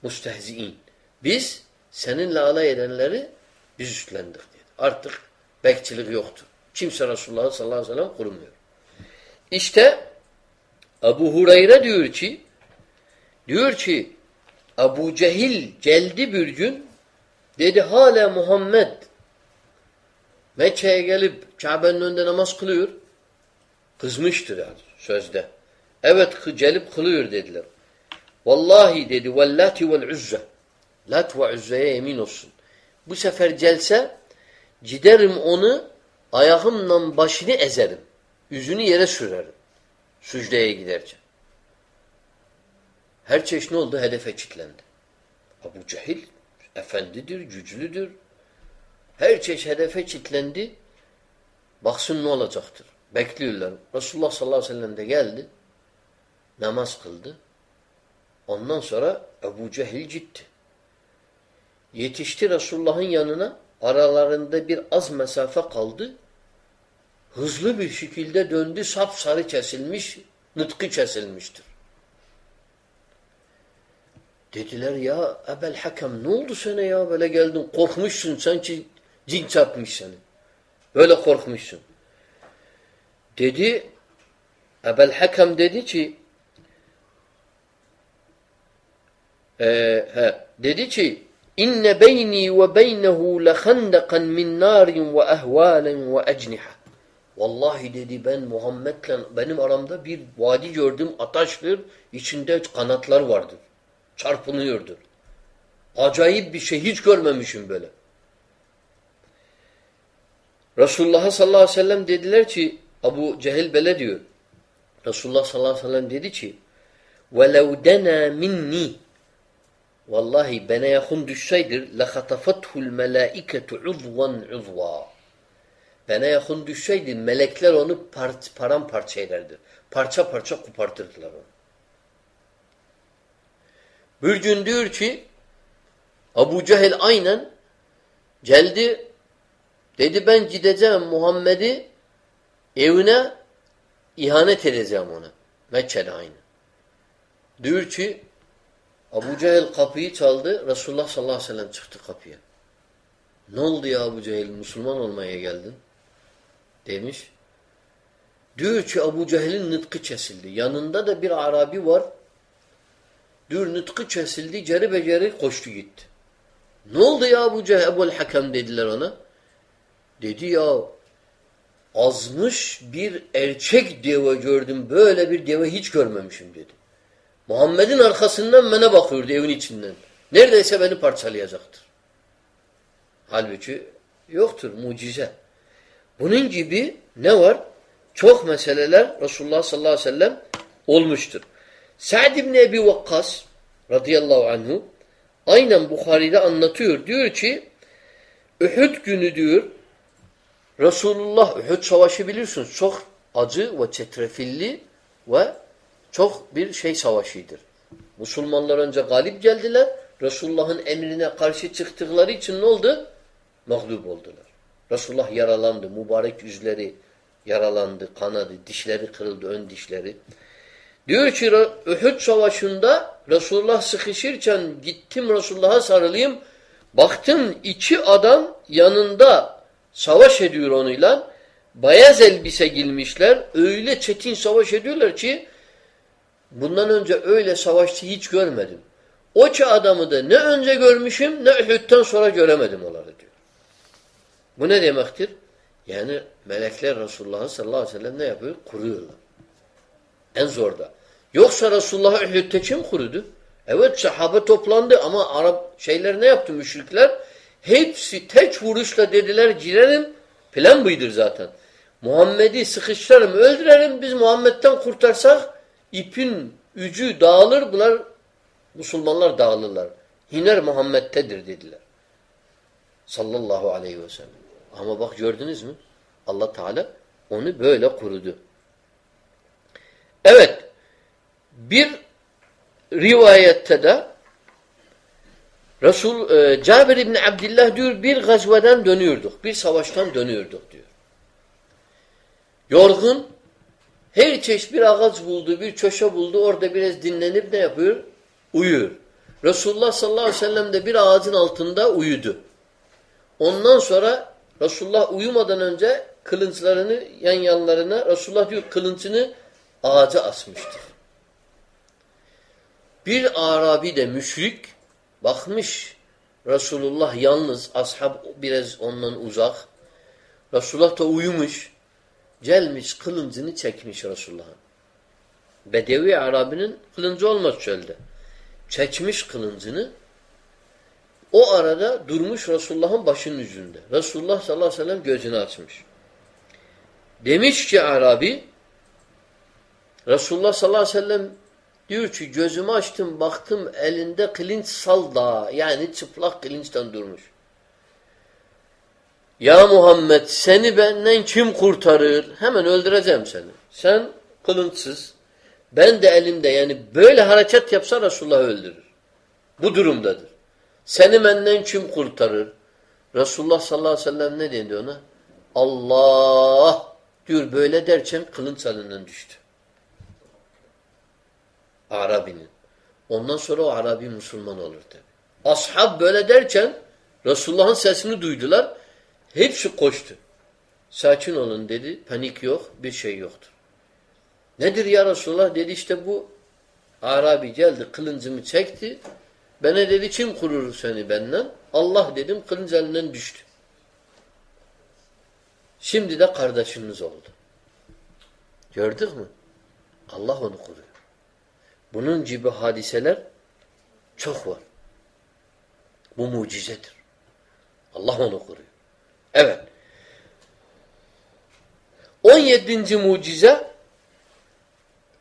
Mustehzi'in. Biz seninle alay edenleri biz üstlendik dedi. Artık bekçilik yoktur. Kimse Resulullah sallallahu aleyhi ve sellem kurmuyor. İşte Ebu Hureyre diyor ki diyor ki Ebu Cehil geldi bir gün dedi hala Muhammed Mekke'ye gelip Kabe'nin önünde namaz kılıyor. Kızmıştır yani sözde. Evet gelip kılıyor dediler. Vallahi dedi vellati vel uzze. Lat ve uzze'ye emin olsun. Bu sefer gelse giderim onu ayağımla başını ezerim. Yüzünü yere sürerim. Sücdeye giderken. Her çeşit ne oldu? Hedefe kilitlendi. Abu Cehil efendidir, güçlüdür. Her çeşit hedefe kilitlendi. Baksın ne olacaktır. Bekliyorlar. Resulullah sallallahu aleyhi ve sellem de geldi. Namaz kıldı. Ondan sonra Ebu Cehil gitti. Yetişti Resulullah'ın yanına. Aralarında bir az mesafe kaldı. Hızlı bir şekilde döndü. Sapsarı kesilmiş. Nıtkı kesilmiştir. Dediler ya Ebel Hakem ne oldu sana ya böyle geldin korkmuşsun sanki cin çarpmış seni. Böyle korkmuşsun. Dedi Ebel Hakem dedi ki e, he, dedi ki inne beyni ve beynehu lehandakan min narin ve ehvalen ve ecniha. Vallahi dedi ben Muhammed'le benim aramda bir vadi gördüm ataştır. içinde kanatlar vardır. Çarpınıyordur. Acayip bir şey hiç görmemişim böyle. Resulullah sallallahu aleyhi ve sellem dediler ki Abu Cehil bele diyor. Resulullah sallallahu aleyhi ve sellem dedi ki وَلَوْ دَنَا minni Vallahi bana yakın düşseydir لَخَطَفَتْهُ الْمَلَائِكَةُ عُضْوًا عُضْوًا Bana yakın düşseydi melekler onu part, paramparça ederdi. Parça parça kopartırdılar onu. Bir gün diyor ki Abu Cehil aynen geldi dedi ben gideceğim Muhammed'i evine ihanet edeceğim ona. Mekke'de aynı. Diyor ki Abu Cehil kapıyı çaldı. Resulullah sallallahu aleyhi ve sellem çıktı kapıya. Ne oldu ya Abu Cehil? Müslüman olmaya geldin. Demiş. Diyor ki Abu Cehil'in nıtkı kesildi. Yanında da bir Arabi var. Diyor nıtkı kesildi. Ceri beceri koştu gitti. Ne oldu ya Abu Cehil? Ebu'l Hakem dediler ona. Dedi ya azmış bir erkek deve gördüm. Böyle bir deve hiç görmemişim dedi. Muhammed'in arkasından bana bakıyordu evin içinden. Neredeyse beni parçalayacaktır. Halbuki yoktur mucize. Bunun gibi ne var? Çok meseleler Resulullah sallallahu aleyhi ve sellem olmuştur. Sa'd ibn Ebi Vakkas radıyallahu anhu aynen Bukhari'de anlatıyor. Diyor ki Uhud günü diyor Resulullah Uhud savaşı bilirsiniz. Çok acı ve çetrefilli ve çok bir şey savaşıdır. Müslümanlar önce galip geldiler. Resulullah'ın emrine karşı çıktıkları için ne oldu? Mağlup oldular. Resulullah yaralandı. Mübarek yüzleri yaralandı, kanadı, dişleri kırıldı, ön dişleri. Diyor ki Uhud savaşında Resulullah sıkışırken gittim Resulullah'a sarılayım. Baktım iki adam yanında savaş ediyor onunla. Beyaz elbise giymişler. Öyle çetin savaş ediyorlar ki Bundan önce öyle savaşçı hiç görmedim. O adamı da ne önce görmüşüm ne Uhud'dan sonra göremedim onları diyor. Bu ne demektir? Yani melekler Resulullah sallallahu aleyhi ve sellem ne yapıyor? Kuruyorlar. En zorda. Yoksa Resulullah Uhud'da kim kurudu? Evet sahabe toplandı ama Arap şeyler ne yaptı müşrikler? Hepsi tek vuruşla dediler girelim. Plan buydur zaten. Muhammed'i sıkıştıralım, öldürelim. Biz Muhammed'den kurtarsak ipin ücü dağılır bunlar Müslümanlar dağılırlar. Hiner Muhammed'tedir dediler. Sallallahu aleyhi ve sellem. Ama bak gördünüz mü? Allah Teala onu böyle kurudu. Evet. Bir rivayette de Resul e, Cabir İbni Abdillah diyor bir gazveden dönüyorduk. Bir savaştan dönüyorduk diyor. Yorgun her çeşit bir ağaç buldu, bir köşe buldu. Orada biraz dinlenip ne yapıyor? Uyuyor. Resulullah sallallahu aleyhi ve sellem de bir ağacın altında uyudu. Ondan sonra Resulullah uyumadan önce kılınçlarını yan yanlarına Resulullah diyor kılıncını ağaca asmıştır. Bir Arabi de müşrik bakmış Resulullah yalnız ashab biraz ondan uzak. Resulullah da uyumuş. Gelmiş kılıncını çekmiş Resulullah'ın. Bedevi Arabinin kılıncı olmaz çölde. Çekmiş kılıncını. O arada durmuş Resulullah'ın başının yüzünde. Resulullah sallallahu aleyhi ve sellem gözünü açmış. Demiş ki Arabi Resulullah sallallahu aleyhi ve sellem diyor ki gözümü açtım baktım elinde kılınç salda yani çıplak kılınçtan durmuş. Ya Muhammed seni benden kim kurtarır? Hemen öldüreceğim seni. Sen kılınçsız. Ben de elimde yani böyle hareket yapsa Resulullah öldürür. Bu durumdadır. Seni benden kim kurtarır? Resulullah sallallahu aleyhi ve sellem ne dedi ona? Allah diyor böyle derken kılınç elinden düştü. Arabinin. Ondan sonra o Arabi Müslüman olur tabi. Ashab böyle derken Resulullah'ın sesini duydular. Hepsi koştu. Sakin olun dedi. Panik yok. Bir şey yoktur. Nedir ya Resulullah? Dedi işte bu Arabi geldi. Kılıncımı çekti. Bana dedi kim kurur seni benden? Allah dedim kılınç elinden düştü. Şimdi de kardeşimiz oldu. Gördük mü? Allah onu kuruyor. Bunun gibi hadiseler çok var. Bu mucizedir. Allah onu kuruyor. Evet. 17. mucize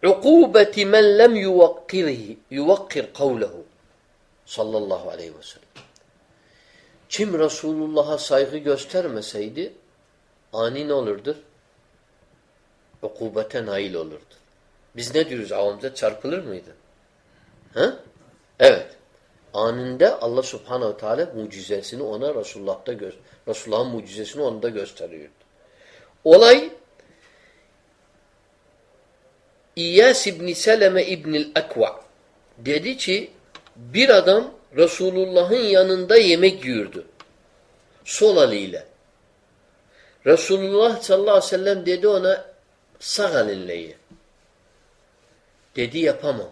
ukubeti men lem yuvakkirihi yuvakkir kavlehu sallallahu aleyhi ve sellem. Kim Resulullah'a saygı göstermeseydi ani ne olurdur? Ukubete nail olurdu. Biz ne diyoruz avamıza? Çarpılır mıydı? Ha? Evet. Anında Allah subhanehu teala mucizesini ona Resulullah'ta Resulullah'ın mucizesini onda gösteriyordu. Olay İyas İbni Seleme İbnil Ekva dedi ki bir adam Resulullah'ın yanında yemek yiyordu. Sol eliyle. Resulullah sallallahu aleyhi ve sellem dedi ona sağ elinle ye. Dedi yapamam.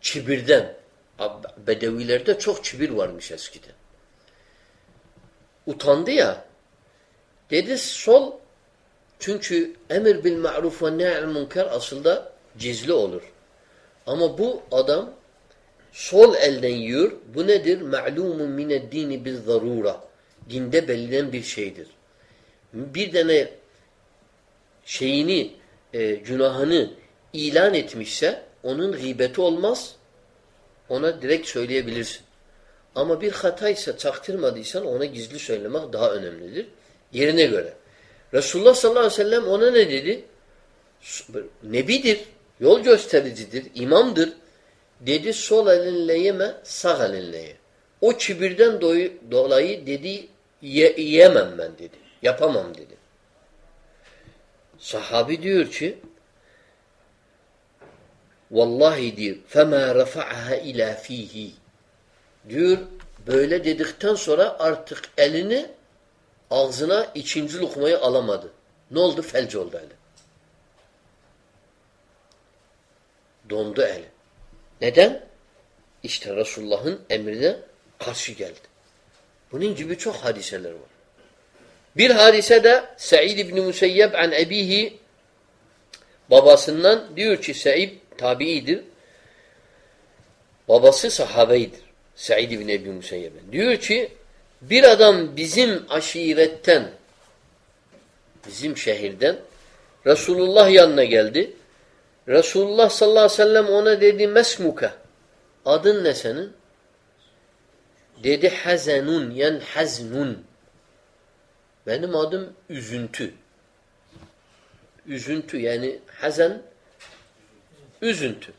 Çibirden. Bedevilerde çok çibir varmış eskiden. Utandı ya. Dedi sol çünkü emir bil ma'ruf ve nehy'l münker aslında cizli olur. Ama bu adam sol elden yiyor. Bu nedir? Ma'lumun mined dini bil zarura. Dinde belirlen bir şeydir. Bir tane şeyini, e, günahını ilan etmişse onun gıybeti olmaz. Ona direkt söyleyebilirsin. Ama bir hataysa çaktırmadıysan ona gizli söylemek daha önemlidir. Yerine göre. Resulullah sallallahu aleyhi ve sellem ona ne dedi? Nebidir, yol göstericidir, imamdır. Dedi sol elinle yeme, sağ elinle ye. O kibirden dolayı dedi ye, yemem ben dedi. Yapamam dedi. Sahabi diyor ki Vallahi diyor فَمَا رَفَعَهَا ila fihi diyor böyle dedikten sonra artık elini ağzına ikinci lokmayı alamadı. Ne oldu? Felç oldu eli. Dondu eli. Neden? İşte Resulullah'ın emrine karşı geldi. Bunun gibi çok hadiseler var. Bir hadise de Sa'id ibn Musayyeb an ebihi babasından diyor ki Sa'id tabiidir. Babası sahabeydir. Sa'id ibn Ebi Musayyeb'in. Diyor ki bir adam bizim aşiretten bizim şehirden Resulullah yanına geldi. Resulullah sallallahu aleyhi ve sellem ona dedi mesmuka. Adın ne senin? Dedi hazenun yen haznun. Benim adım üzüntü. Üzüntü yani hazen üzüntü.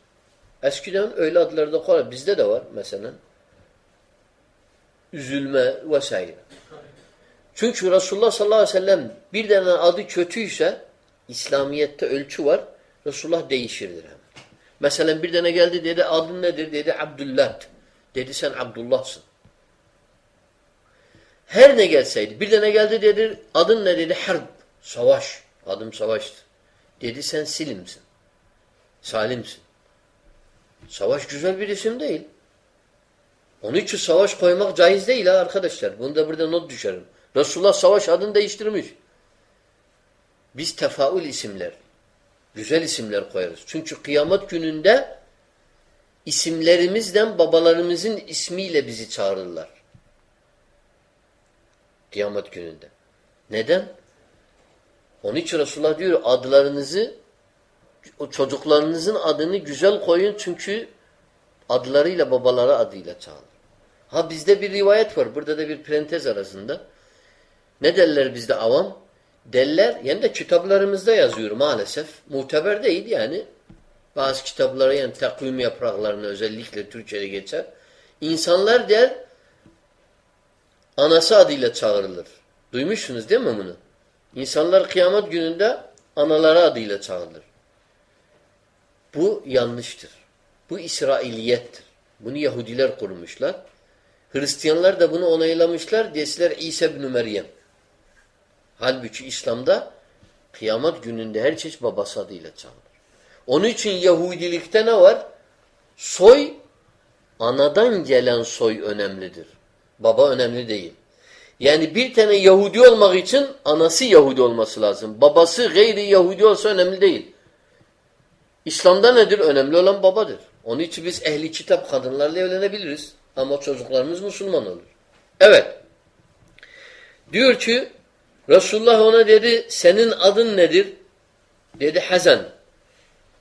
Eskiden öyle adlarda kolay. Bizde de var mesela. Üzülme vesaire. Çünkü Resulullah sallallahu aleyhi ve sellem bir tane adı kötüyse İslamiyet'te ölçü var. Resulullah değişirdir hemen. Mesela bir tane geldi dedi adın nedir? Dedi Abdullah. Dedi sen Abdullah'sın. Her ne gelseydi. Bir tane geldi dedi adın ne dedi? Harp. Savaş. Adım savaştı. Dedi sen silimsin. Salimsin. Savaş güzel bir isim değil. Onun için savaş koymak caiz değil ha arkadaşlar. Bunu da burada not düşerim. Resulullah savaş adını değiştirmiş. Biz tefaül isimler, güzel isimler koyarız. Çünkü kıyamet gününde isimlerimizden babalarımızın ismiyle bizi çağırırlar. Kıyamet gününde. Neden? Onun için Resulullah diyor adlarınızı çocuklarınızın adını güzel koyun çünkü adlarıyla babaları adıyla çağırır. Ha bizde bir rivayet var. Burada da bir prentez arasında. Ne derler bizde avam? Derler, yani de kitaplarımızda yazıyor maalesef. Muteber değil yani. Bazı kitaplara yani takvim yapraklarına özellikle Türkçe'de geçer. İnsanlar der anası adıyla çağrılır. Duymuşsunuz değil mi bunu? İnsanlar kıyamet gününde anaları adıyla çağrılır. Bu yanlıştır. Bu İsrailiyettir. Bunu Yahudiler kurmuşlar. Hristiyanlar da bunu onaylamışlar. Deseler İsa bin Meryem. Halbuki İslam'da kıyamet gününde her çeşit babası adıyla çağırır. Onun için Yahudilikte ne var? Soy anadan gelen soy önemlidir. Baba önemli değil. Yani bir tane Yahudi olmak için anası Yahudi olması lazım. Babası gayri Yahudi olsa önemli değil. İslam'da nedir? Önemli olan babadır. Onun için biz ehli kitap kadınlarla evlenebiliriz. Ama çocuklarımız Müslüman olur. Evet. Diyor ki Resulullah ona dedi senin adın nedir? Dedi Hazan.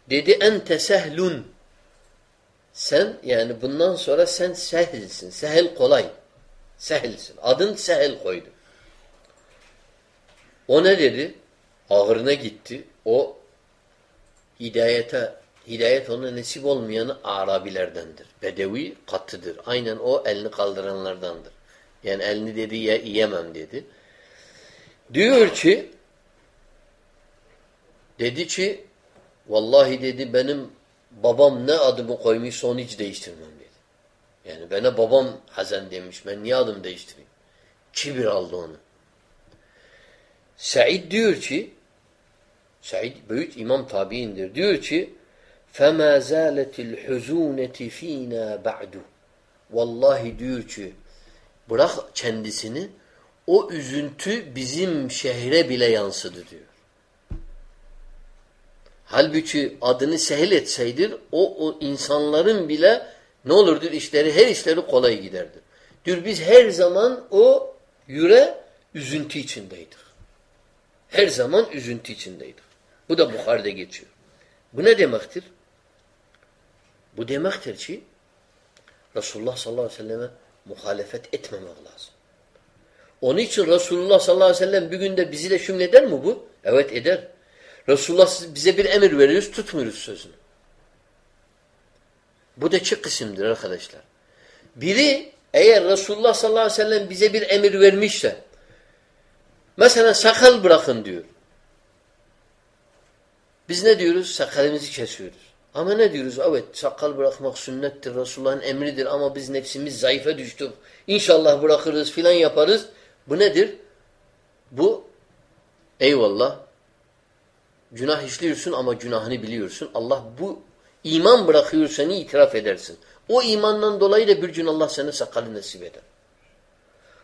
Dedi ente sehlun. Sen yani bundan sonra sen sehilsin. Sehil kolay. Sehilsin. Adın Sehil koydu. O ne dedi? Ağırına gitti. O hidayete hidayet ona nasip olmayanı Arabilerdendir. Bedevi katıdır. Aynen o elini kaldıranlardandır. Yani elini dedi ye, yiyemem dedi. Diyor ki dedi ki vallahi dedi benim babam ne adımı koymuşsa onu hiç değiştirmem dedi. Yani bana babam Hazen demiş. Ben niye adım değiştireyim? Kibir aldı onu. Said diyor ki Said büyük imam tabiindir. Diyor ki فَمَا زَالَتِ الْحُزُونَةِ ف۪ينَا بَعْدُ Vallahi diyor ki bırak kendisini o üzüntü bizim şehre bile yansıdı diyor. Halbuki adını sehil etseydir o, o insanların bile ne olurdur işleri her işleri kolay giderdi. Diyor biz her zaman o yüre üzüntü içindeydik. Her zaman üzüntü içindeydik. Bu da Bukhari'de geçiyor. Bu ne demektir? Bu demektir ki Resulullah sallallahu aleyhi ve selleme muhalefet etmemek lazım. Onun için Resulullah sallallahu aleyhi ve sellem bir günde bizi de şümleder mi bu? Evet eder. Resulullah bize bir emir veriyoruz, tutmuyoruz sözünü. Bu da iki kısımdır arkadaşlar. Biri eğer Resulullah sallallahu aleyhi ve sellem bize bir emir vermişse mesela sakal bırakın diyor. Biz ne diyoruz? Sakalımızı kesiyoruz. Ama ne diyoruz? Evet sakal bırakmak sünnettir. Resulullah'ın emridir ama biz nefsimiz zayıfa düştük. İnşallah bırakırız filan yaparız. Bu nedir? Bu eyvallah günah işliyorsun ama günahını biliyorsun. Allah bu iman bırakıyor seni itiraf edersin. O imandan dolayı da bir gün Allah sana sakalı nasip eder.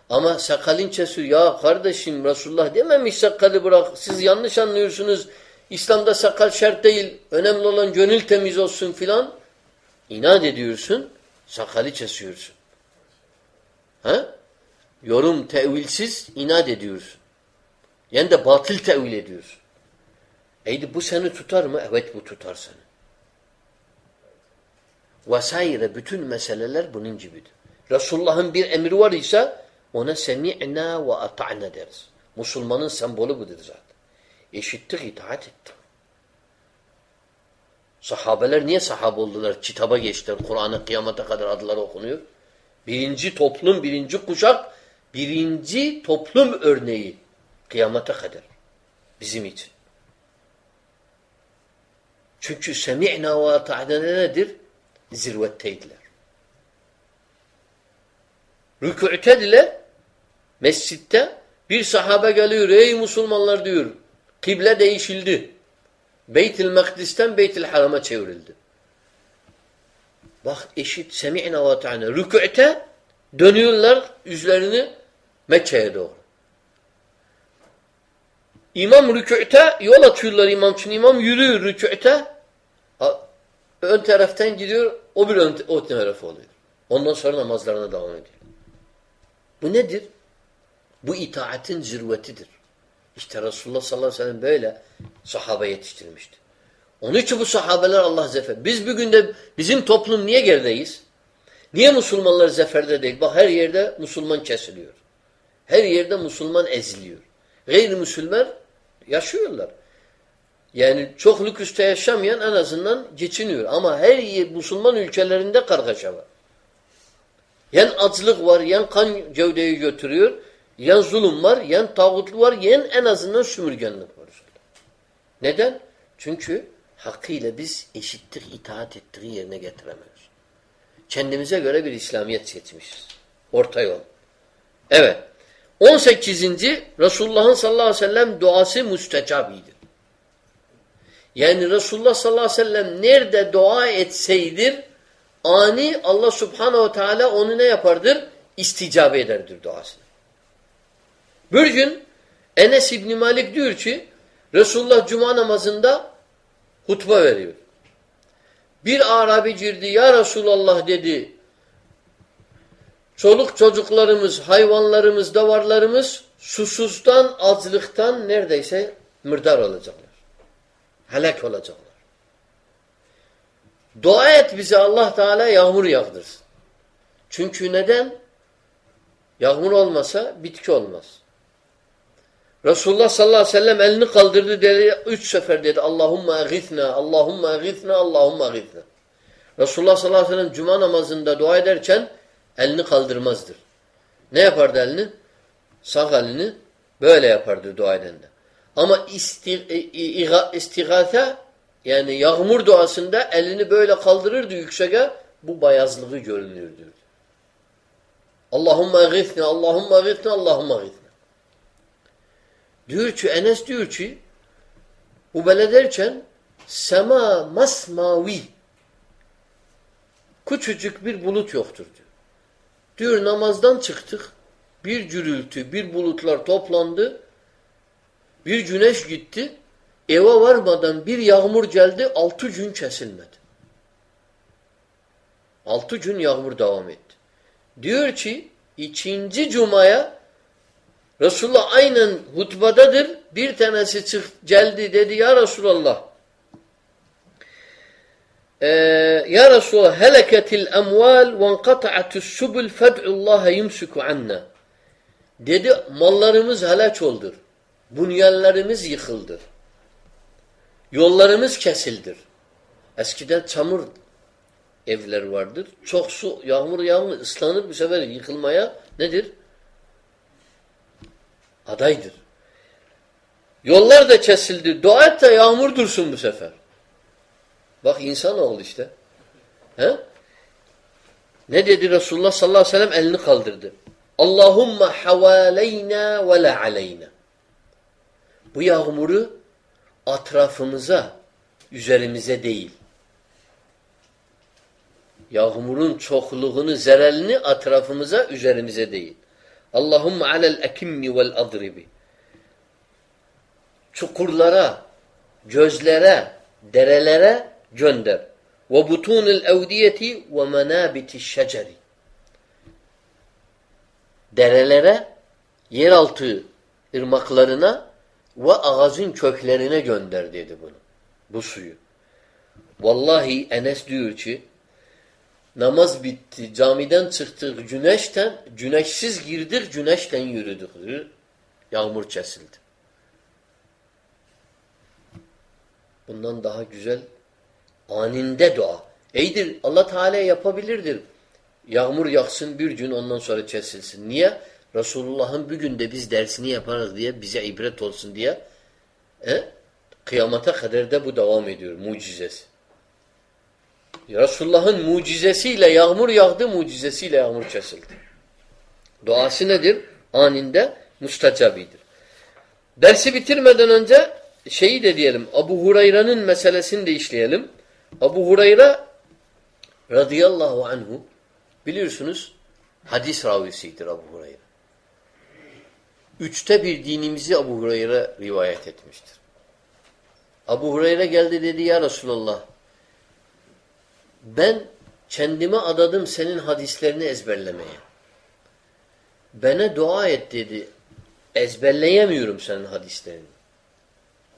Ama sakalın kesiyor. Ya kardeşim Resulullah dememiş sakalı bırak. Siz yanlış anlıyorsunuz. İslam'da sakal şart değil. Önemli olan gönül temiz olsun filan. İnat ediyorsun. Sakalı kesiyorsun. Ha? Yorum tevilsiz inat ediyorsun. Yani de batıl tevil ediyorsun. Eydi bu seni tutar mı? Evet bu tutar seni. Vesaire bütün meseleler bunun gibidir. Resulullah'ın bir emri var ise ona semi'na ve ata'na deriz. Müslümanın sembolü budur zaten. Eşittik, itaat ettik. Sahabeler niye sahabe oldular? Kitaba geçtiler. Kur'an'a kıyamata kadar adları okunuyor. Birinci toplum, birinci kuşak, birinci toplum örneği kıyamata kadar. Bizim için. Çünkü semi'na ve ata'na nedir? Zirvetteydiler. Rükû'tediler. Mescitte bir sahabe geliyor. Ey Müslümanlar diyor. Kıble değişildi. Beyt-i Mekdis'ten Beyt-i Haram'a çevrildi. Bak eşit semi'na ve ta'na. Rükû'te dönüyorlar yüzlerini Mekke'ye doğru. İmam rükû'te yol atıyorlar imam için. İmam yürüyor rükû'te. Ön taraftan gidiyor, o bir ön, o taraf oluyor. Ondan sonra namazlarına devam ediyor. Bu nedir? Bu itaatin zirvetidir. İşte Resulullah sallallahu aleyhi ve sellem böyle sahabe yetiştirmişti. Onun için bu sahabeler Allah zafer. Biz bugün de bizim toplum niye gerideyiz? Niye Müslümanlar zaferde değil? Bak her yerde Müslüman kesiliyor. Her yerde Müslüman eziliyor. Gayrimüslimler yaşıyorlar. Yani çok lüküste yaşamayan en azından geçiniyor. Ama her yer Müslüman ülkelerinde kargaşa var. Yen açlık var, yen kan gövdeyi götürüyor, yen zulüm var, yen tağutlu var, yen en azından sümürgenlik var. Neden? Çünkü hakkıyla biz eşittik, itaat ettiği yerine getiremiyoruz. Kendimize göre bir İslamiyet seçmişiz. Orta yol. Evet. 18. Resulullah'ın sallallahu aleyhi ve sellem duası müstecabiydi. Yani Resulullah sallallahu aleyhi ve sellem nerede dua etseydir ani Allah subhanehu ve teala onu ne yapardır? İsticabe ederdir duasına. Bir gün Enes İbni Malik diyor ki Resulullah Cuma namazında hutba veriyor. Bir Arabi girdi ya Resulallah dedi çoluk çocuklarımız, hayvanlarımız, davarlarımız susuzdan, açlıktan neredeyse mırdar olacaklar. Helak olacaklar. Dua et bize Allah Teala yağmur yağdırsın. Çünkü neden? Yağmur olmasa bitki olmaz. Resulullah sallallahu aleyhi ve sellem elini kaldırdı dedi. Üç sefer dedi. Allahumma agithna, Allahumma agithna, Allahumma agithna. Resulullah sallallahu aleyhi ve sellem cuma namazında dua ederken elini kaldırmazdır. Ne yapardı elini? Sağ elini böyle yapardı dua edende. Ama istighatha yani yağmur duasında elini böyle kaldırırdı yükseğe bu bayazlığı görünürdü. Allahumma agithna, Allahumma agithna, Allahumma agithna. Diyor ki Enes diyor ki bu böyle derken sema masmavi küçücük bir bulut yoktur diyor. Diyor namazdan çıktık. Bir gürültü, bir bulutlar toplandı. Bir güneş gitti. Eve varmadan bir yağmur geldi. Altı gün kesilmedi. Altı gün yağmur devam etti. Diyor ki ikinci cumaya Resulullah aynen hutbadadır. Bir tanesi çık geldi dedi ya Resulallah. Ee, ya Resulallah heleketil emval ve enkata'atus subul fed'ullaha yumsiku anna. Dedi mallarımız helak oldur. Bunyanlarımız yıkıldır. Yollarımız kesildir. Eskiden çamur evler vardır. Çok su, yağmur yağmur ıslanır bu sefer yıkılmaya nedir? Adaydır. Yollar da kesildi. Dua et de yağmur dursun bu sefer. Bak insan oldu işte. He? Ne dedi Resulullah sallallahu aleyhi ve sellem? Elini kaldırdı. Allahumma havaleyna ve la aleyna. Bu yağmuru atrafımıza, üzerimize değil. Yağmurun çokluğunu, zerelini atrafımıza, üzerimize değil. Allahümme alel ekimmi vel adribi. Çukurlara, gözlere, derelere gönder. Ve butunil evdiyeti ve menabiti şeceri. Derelere, yeraltı ırmaklarına ve ağacın köklerine gönder dedi bunu. Bu suyu. Vallahi Enes diyor ki Namaz bitti. Camiden çıktık güneşten, güneşsiz girdik, güneşten yürüdük. Yağmur kesildi. Bundan daha güzel aninde dua. Eydir Allah Teala yapabilirdir. Yağmur yaksın bir gün ondan sonra kesilsin. Niye? Resulullah'ın bir günde biz dersini yaparız diye bize ibret olsun diye e? kıyamata kadar da bu devam ediyor mucizesi. Resulullah'ın mucizesiyle yağmur yağdı, mucizesiyle yağmur kesildi. Duası nedir? Aninde mustacabidir. Dersi bitirmeden önce şeyi de diyelim, Abu Hurayra'nın meselesini de işleyelim. Abu Hurayra radıyallahu anhu biliyorsunuz hadis ravisidir Abu Hurayra. Üçte bir dinimizi Abu Hurayra rivayet etmiştir. Abu Hurayra geldi dedi ya Resulallah ben kendime adadım senin hadislerini ezberlemeye. Bana dua et dedi. Ezberleyemiyorum senin hadislerini.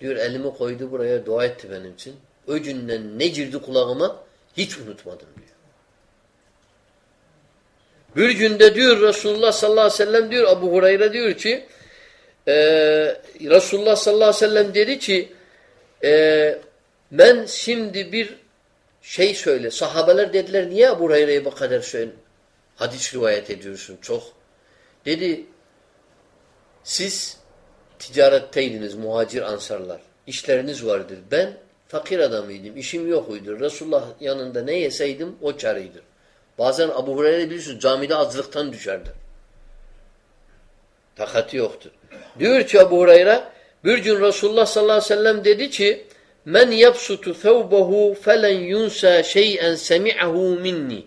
Diyor elimi koydu buraya dua etti benim için. O günden ne girdi kulağıma hiç unutmadım diyor. Bir günde diyor Resulullah sallallahu aleyhi ve sellem diyor Abu Hurayra diyor ki e, Resulullah sallallahu aleyhi ve sellem dedi ki e, ben şimdi bir şey söyle. Sahabeler dediler niye Ebu Hureyre'ye bu kadar söyle, hadis rivayet ediyorsun çok. Dedi siz ticaretteydiniz muhacir ansarlar. İşleriniz vardır. Ben fakir adamıydım. İşim yokuydu. Resulullah yanında ne yeseydim o karıydı. Bazen Abu Hureyre biliyorsunuz camide azlıktan düşerdi. Takati yoktu. Diyor ki Abu Hureyre bir gün Resulullah sallallahu aleyhi ve sellem dedi ki Men yabsutu thawbahu felen yunsa şey'en semi'ahu minni.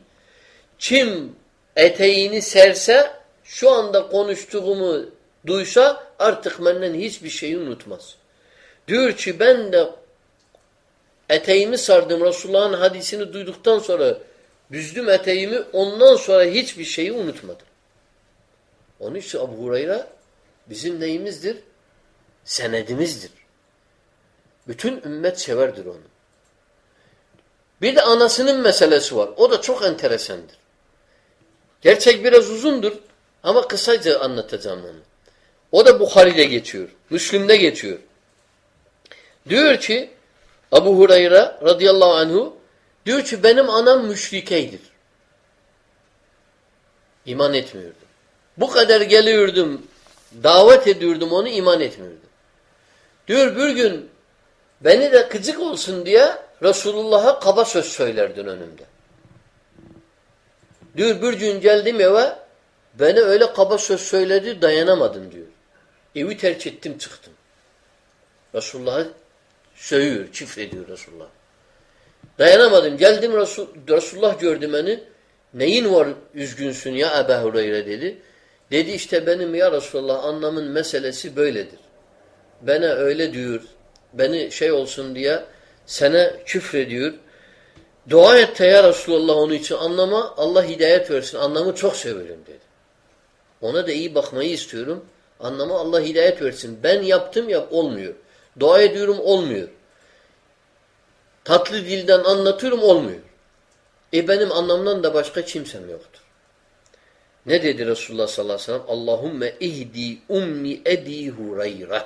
Kim eteğini serse şu anda konuştuğumu duysa artık benden hiçbir şeyi unutmaz. Diyor ki ben de eteğimi sardım Resulullah'ın hadisini duyduktan sonra büzdüm eteğimi ondan sonra hiçbir şeyi unutmadım. Onun için Abu Hurayra bizim neyimizdir? Senedimizdir. Bütün ümmet severdir onu. Bir de anasının meselesi var. O da çok enteresandır. Gerçek biraz uzundur ama kısaca anlatacağım onu. O da Bukhari'de geçiyor. Müslüm'de geçiyor. Diyor ki Abu Hurayra radıyallahu anhu diyor ki benim anam müşrikeydir. İman etmiyordu. Bu kadar geliyordum, davet ediyordum onu iman etmiyordu. Diyor bir gün beni de kıcık olsun diye Resulullah'a kaba söz söylerdin önümde. Diyor bir gün geldim eve beni öyle kaba söz söyledi dayanamadım diyor. Evi terk ettim çıktım. Resulullah'a söylüyor, çift ediyor Resulullah. Dayanamadım. Geldim Resul, Resulullah gördü beni. Neyin var üzgünsün ya Ebu Hureyre dedi. Dedi işte benim ya Resulullah anlamın meselesi böyledir. Bana öyle diyor. Beni şey olsun diye sana küfrediyor. Dua et ya Resulullah onun için anlama. Allah hidayet versin. Anlamı çok severim dedi. Ona da iyi bakmayı istiyorum. Anlama Allah hidayet versin. Ben yaptım yap olmuyor. Dua ediyorum olmuyor. Tatlı dilden anlatıyorum olmuyor. E benim anlamdan da başka kimsem yoktur. Ne dedi Resulullah sallallahu aleyhi ve sellem? Allahümme ihdi ummi ebi Hureyre.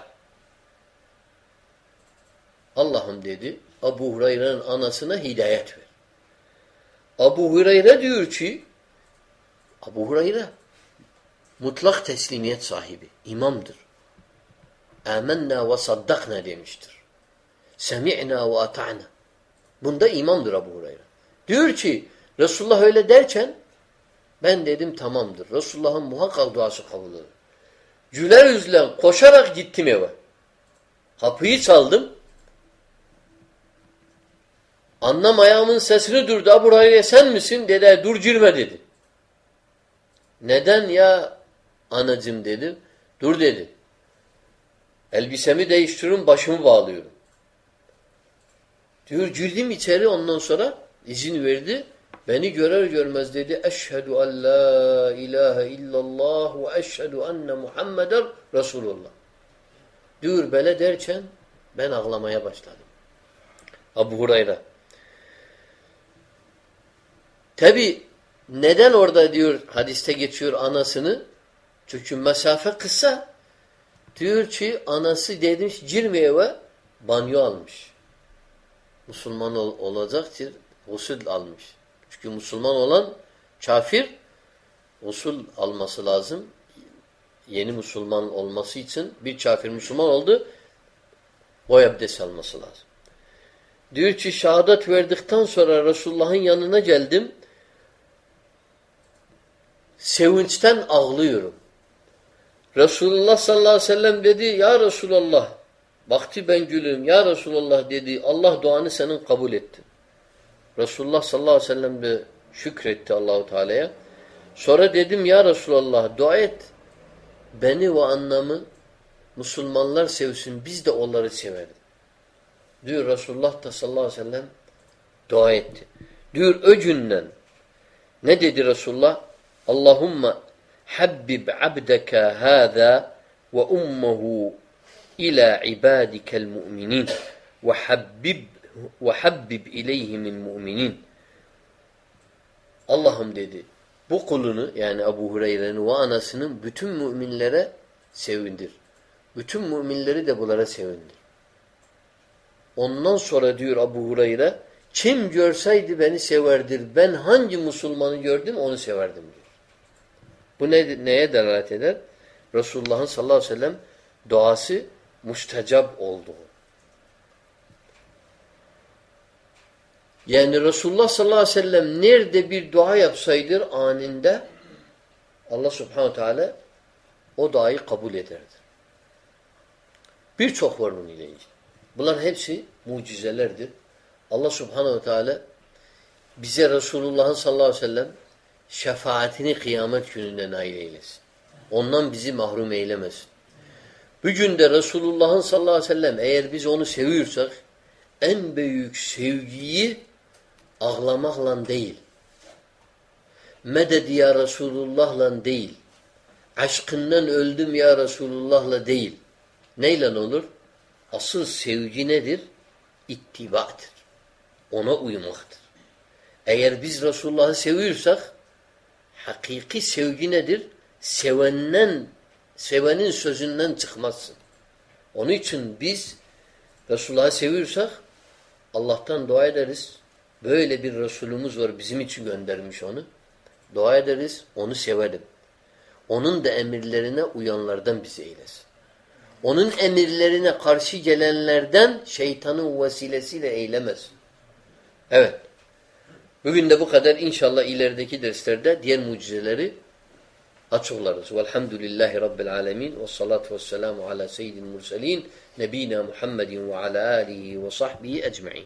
Allah'ım dedi Abu Hureyre'nin anasına hidayet ver. Abu Hureyre diyor ki Abu Hureyre mutlak teslimiyet sahibi, imamdır. Âmennâ ve saddakna demiştir. Semi'na ve ata'na. Bunda imamdır Abu Hureyre. Diyor ki Resulullah öyle derken ben dedim tamamdır. Resulullah'ın muhakkak duası kabul olur. Güler yüzle koşarak gittim eve. Kapıyı çaldım. Annem ayağımın sesini durdu. Abu Hureyre sen misin? Dedi dur girme dedi. Neden ya anacım dedi. Dur dedi. Elbisemi değiştiriyorum başımı bağlıyorum. Diyor girdim içeri ondan sonra izin verdi. Beni görer görmez dedi. Eşhedü en la ilahe illallah ve eşhedü enne Muhammeden Resulullah. Diyor böyle derken ben ağlamaya başladım. Abu Hurayra. Tabi neden orada diyor hadiste geçiyor anasını? Çünkü mesafe kısa. Diyor ki anası demiş girme eve banyo almış. Müslüman ol, olacaktır. Usul almış. Çünkü Müslüman olan kafir usul alması lazım. Yeni Müslüman olması için bir kafir Müslüman oldu o abdest alması lazım. Diyor ki şehadet verdikten sonra Resulullah'ın yanına geldim. Sevinçten ağlıyorum. Resulullah sallallahu aleyhi ve sellem dedi ya Resulullah baktı ben gülüm ya Resulullah dedi Allah duanı senin kabul etti. Resulullah sallallahu aleyhi ve sellem de şükretti Allahu Teala'ya. Sonra dedim ya Resulullah dua et. Beni ve anlamı Müslümanlar sevsin biz de onları severim. Diyor Resulullah da sallallahu aleyhi ve sellem dua etti. Diyor o günden ne dedi Resulullah? Allahümme habbib abdeke hâzâ ve ummuhu ila ibadikel mu'minin ve habbib ve habbib ileyhimil mu'minin. Allah'ım dedi. Bu kulunu yani Abu Hureyre'nin ve anasının bütün müminlere sevindir. Bütün müminleri de bunlara sevindir. Ondan sonra diyor Abu Hureyre kim görseydi beni severdir. Ben hangi Müslümanı gördüm onu severdim diyor. Bu ne, neye delalet eder? Resulullah'ın sallallahu aleyhi ve sellem duası müstecap olduğu. Yani Resulullah sallallahu aleyhi ve sellem nerede bir dua yapsaydır aninde Allah subhanahu teala o duayı kabul ederdi. Birçok var bunun ile ilgili. Bunlar hepsi mucizelerdir. Allah subhanehu ve teala bize Resulullah'ın sallallahu aleyhi ve sellem şefaatini kıyamet gününde nail eylesin. Ondan bizi mahrum eylemesin. Bugün de Resulullah'ın sallallahu aleyhi ve sellem eğer biz onu seviyorsak en büyük sevgiyi ağlamakla değil. Meded ya Resulullah'la değil. Aşkından öldüm ya Resulullah'la değil. Neyle olur? Asıl sevgi nedir? İttibadır. Ona uymaktır. Eğer biz Resulullah'ı seviyorsak hakiki sevgi nedir? Sevenden, sevenin sözünden çıkmazsın. Onun için biz Resulullah'ı seviyorsak Allah'tan dua ederiz. Böyle bir Resulümüz var bizim için göndermiş onu. Dua ederiz, onu sevelim. Onun da emirlerine uyanlardan bizi eylesin. Onun emirlerine karşı gelenlerden şeytanın vesilesiyle eylemez. Evet. Bugün de bu kadar inşallah ilerideki derslerde diğer mucizeleri açıklarız. Velhamdülillahi Rabbil alemin ve salatu ve selamu ala seyyidil murselin nebina Muhammedin ve ala alihi ve sahbihi ecma'in.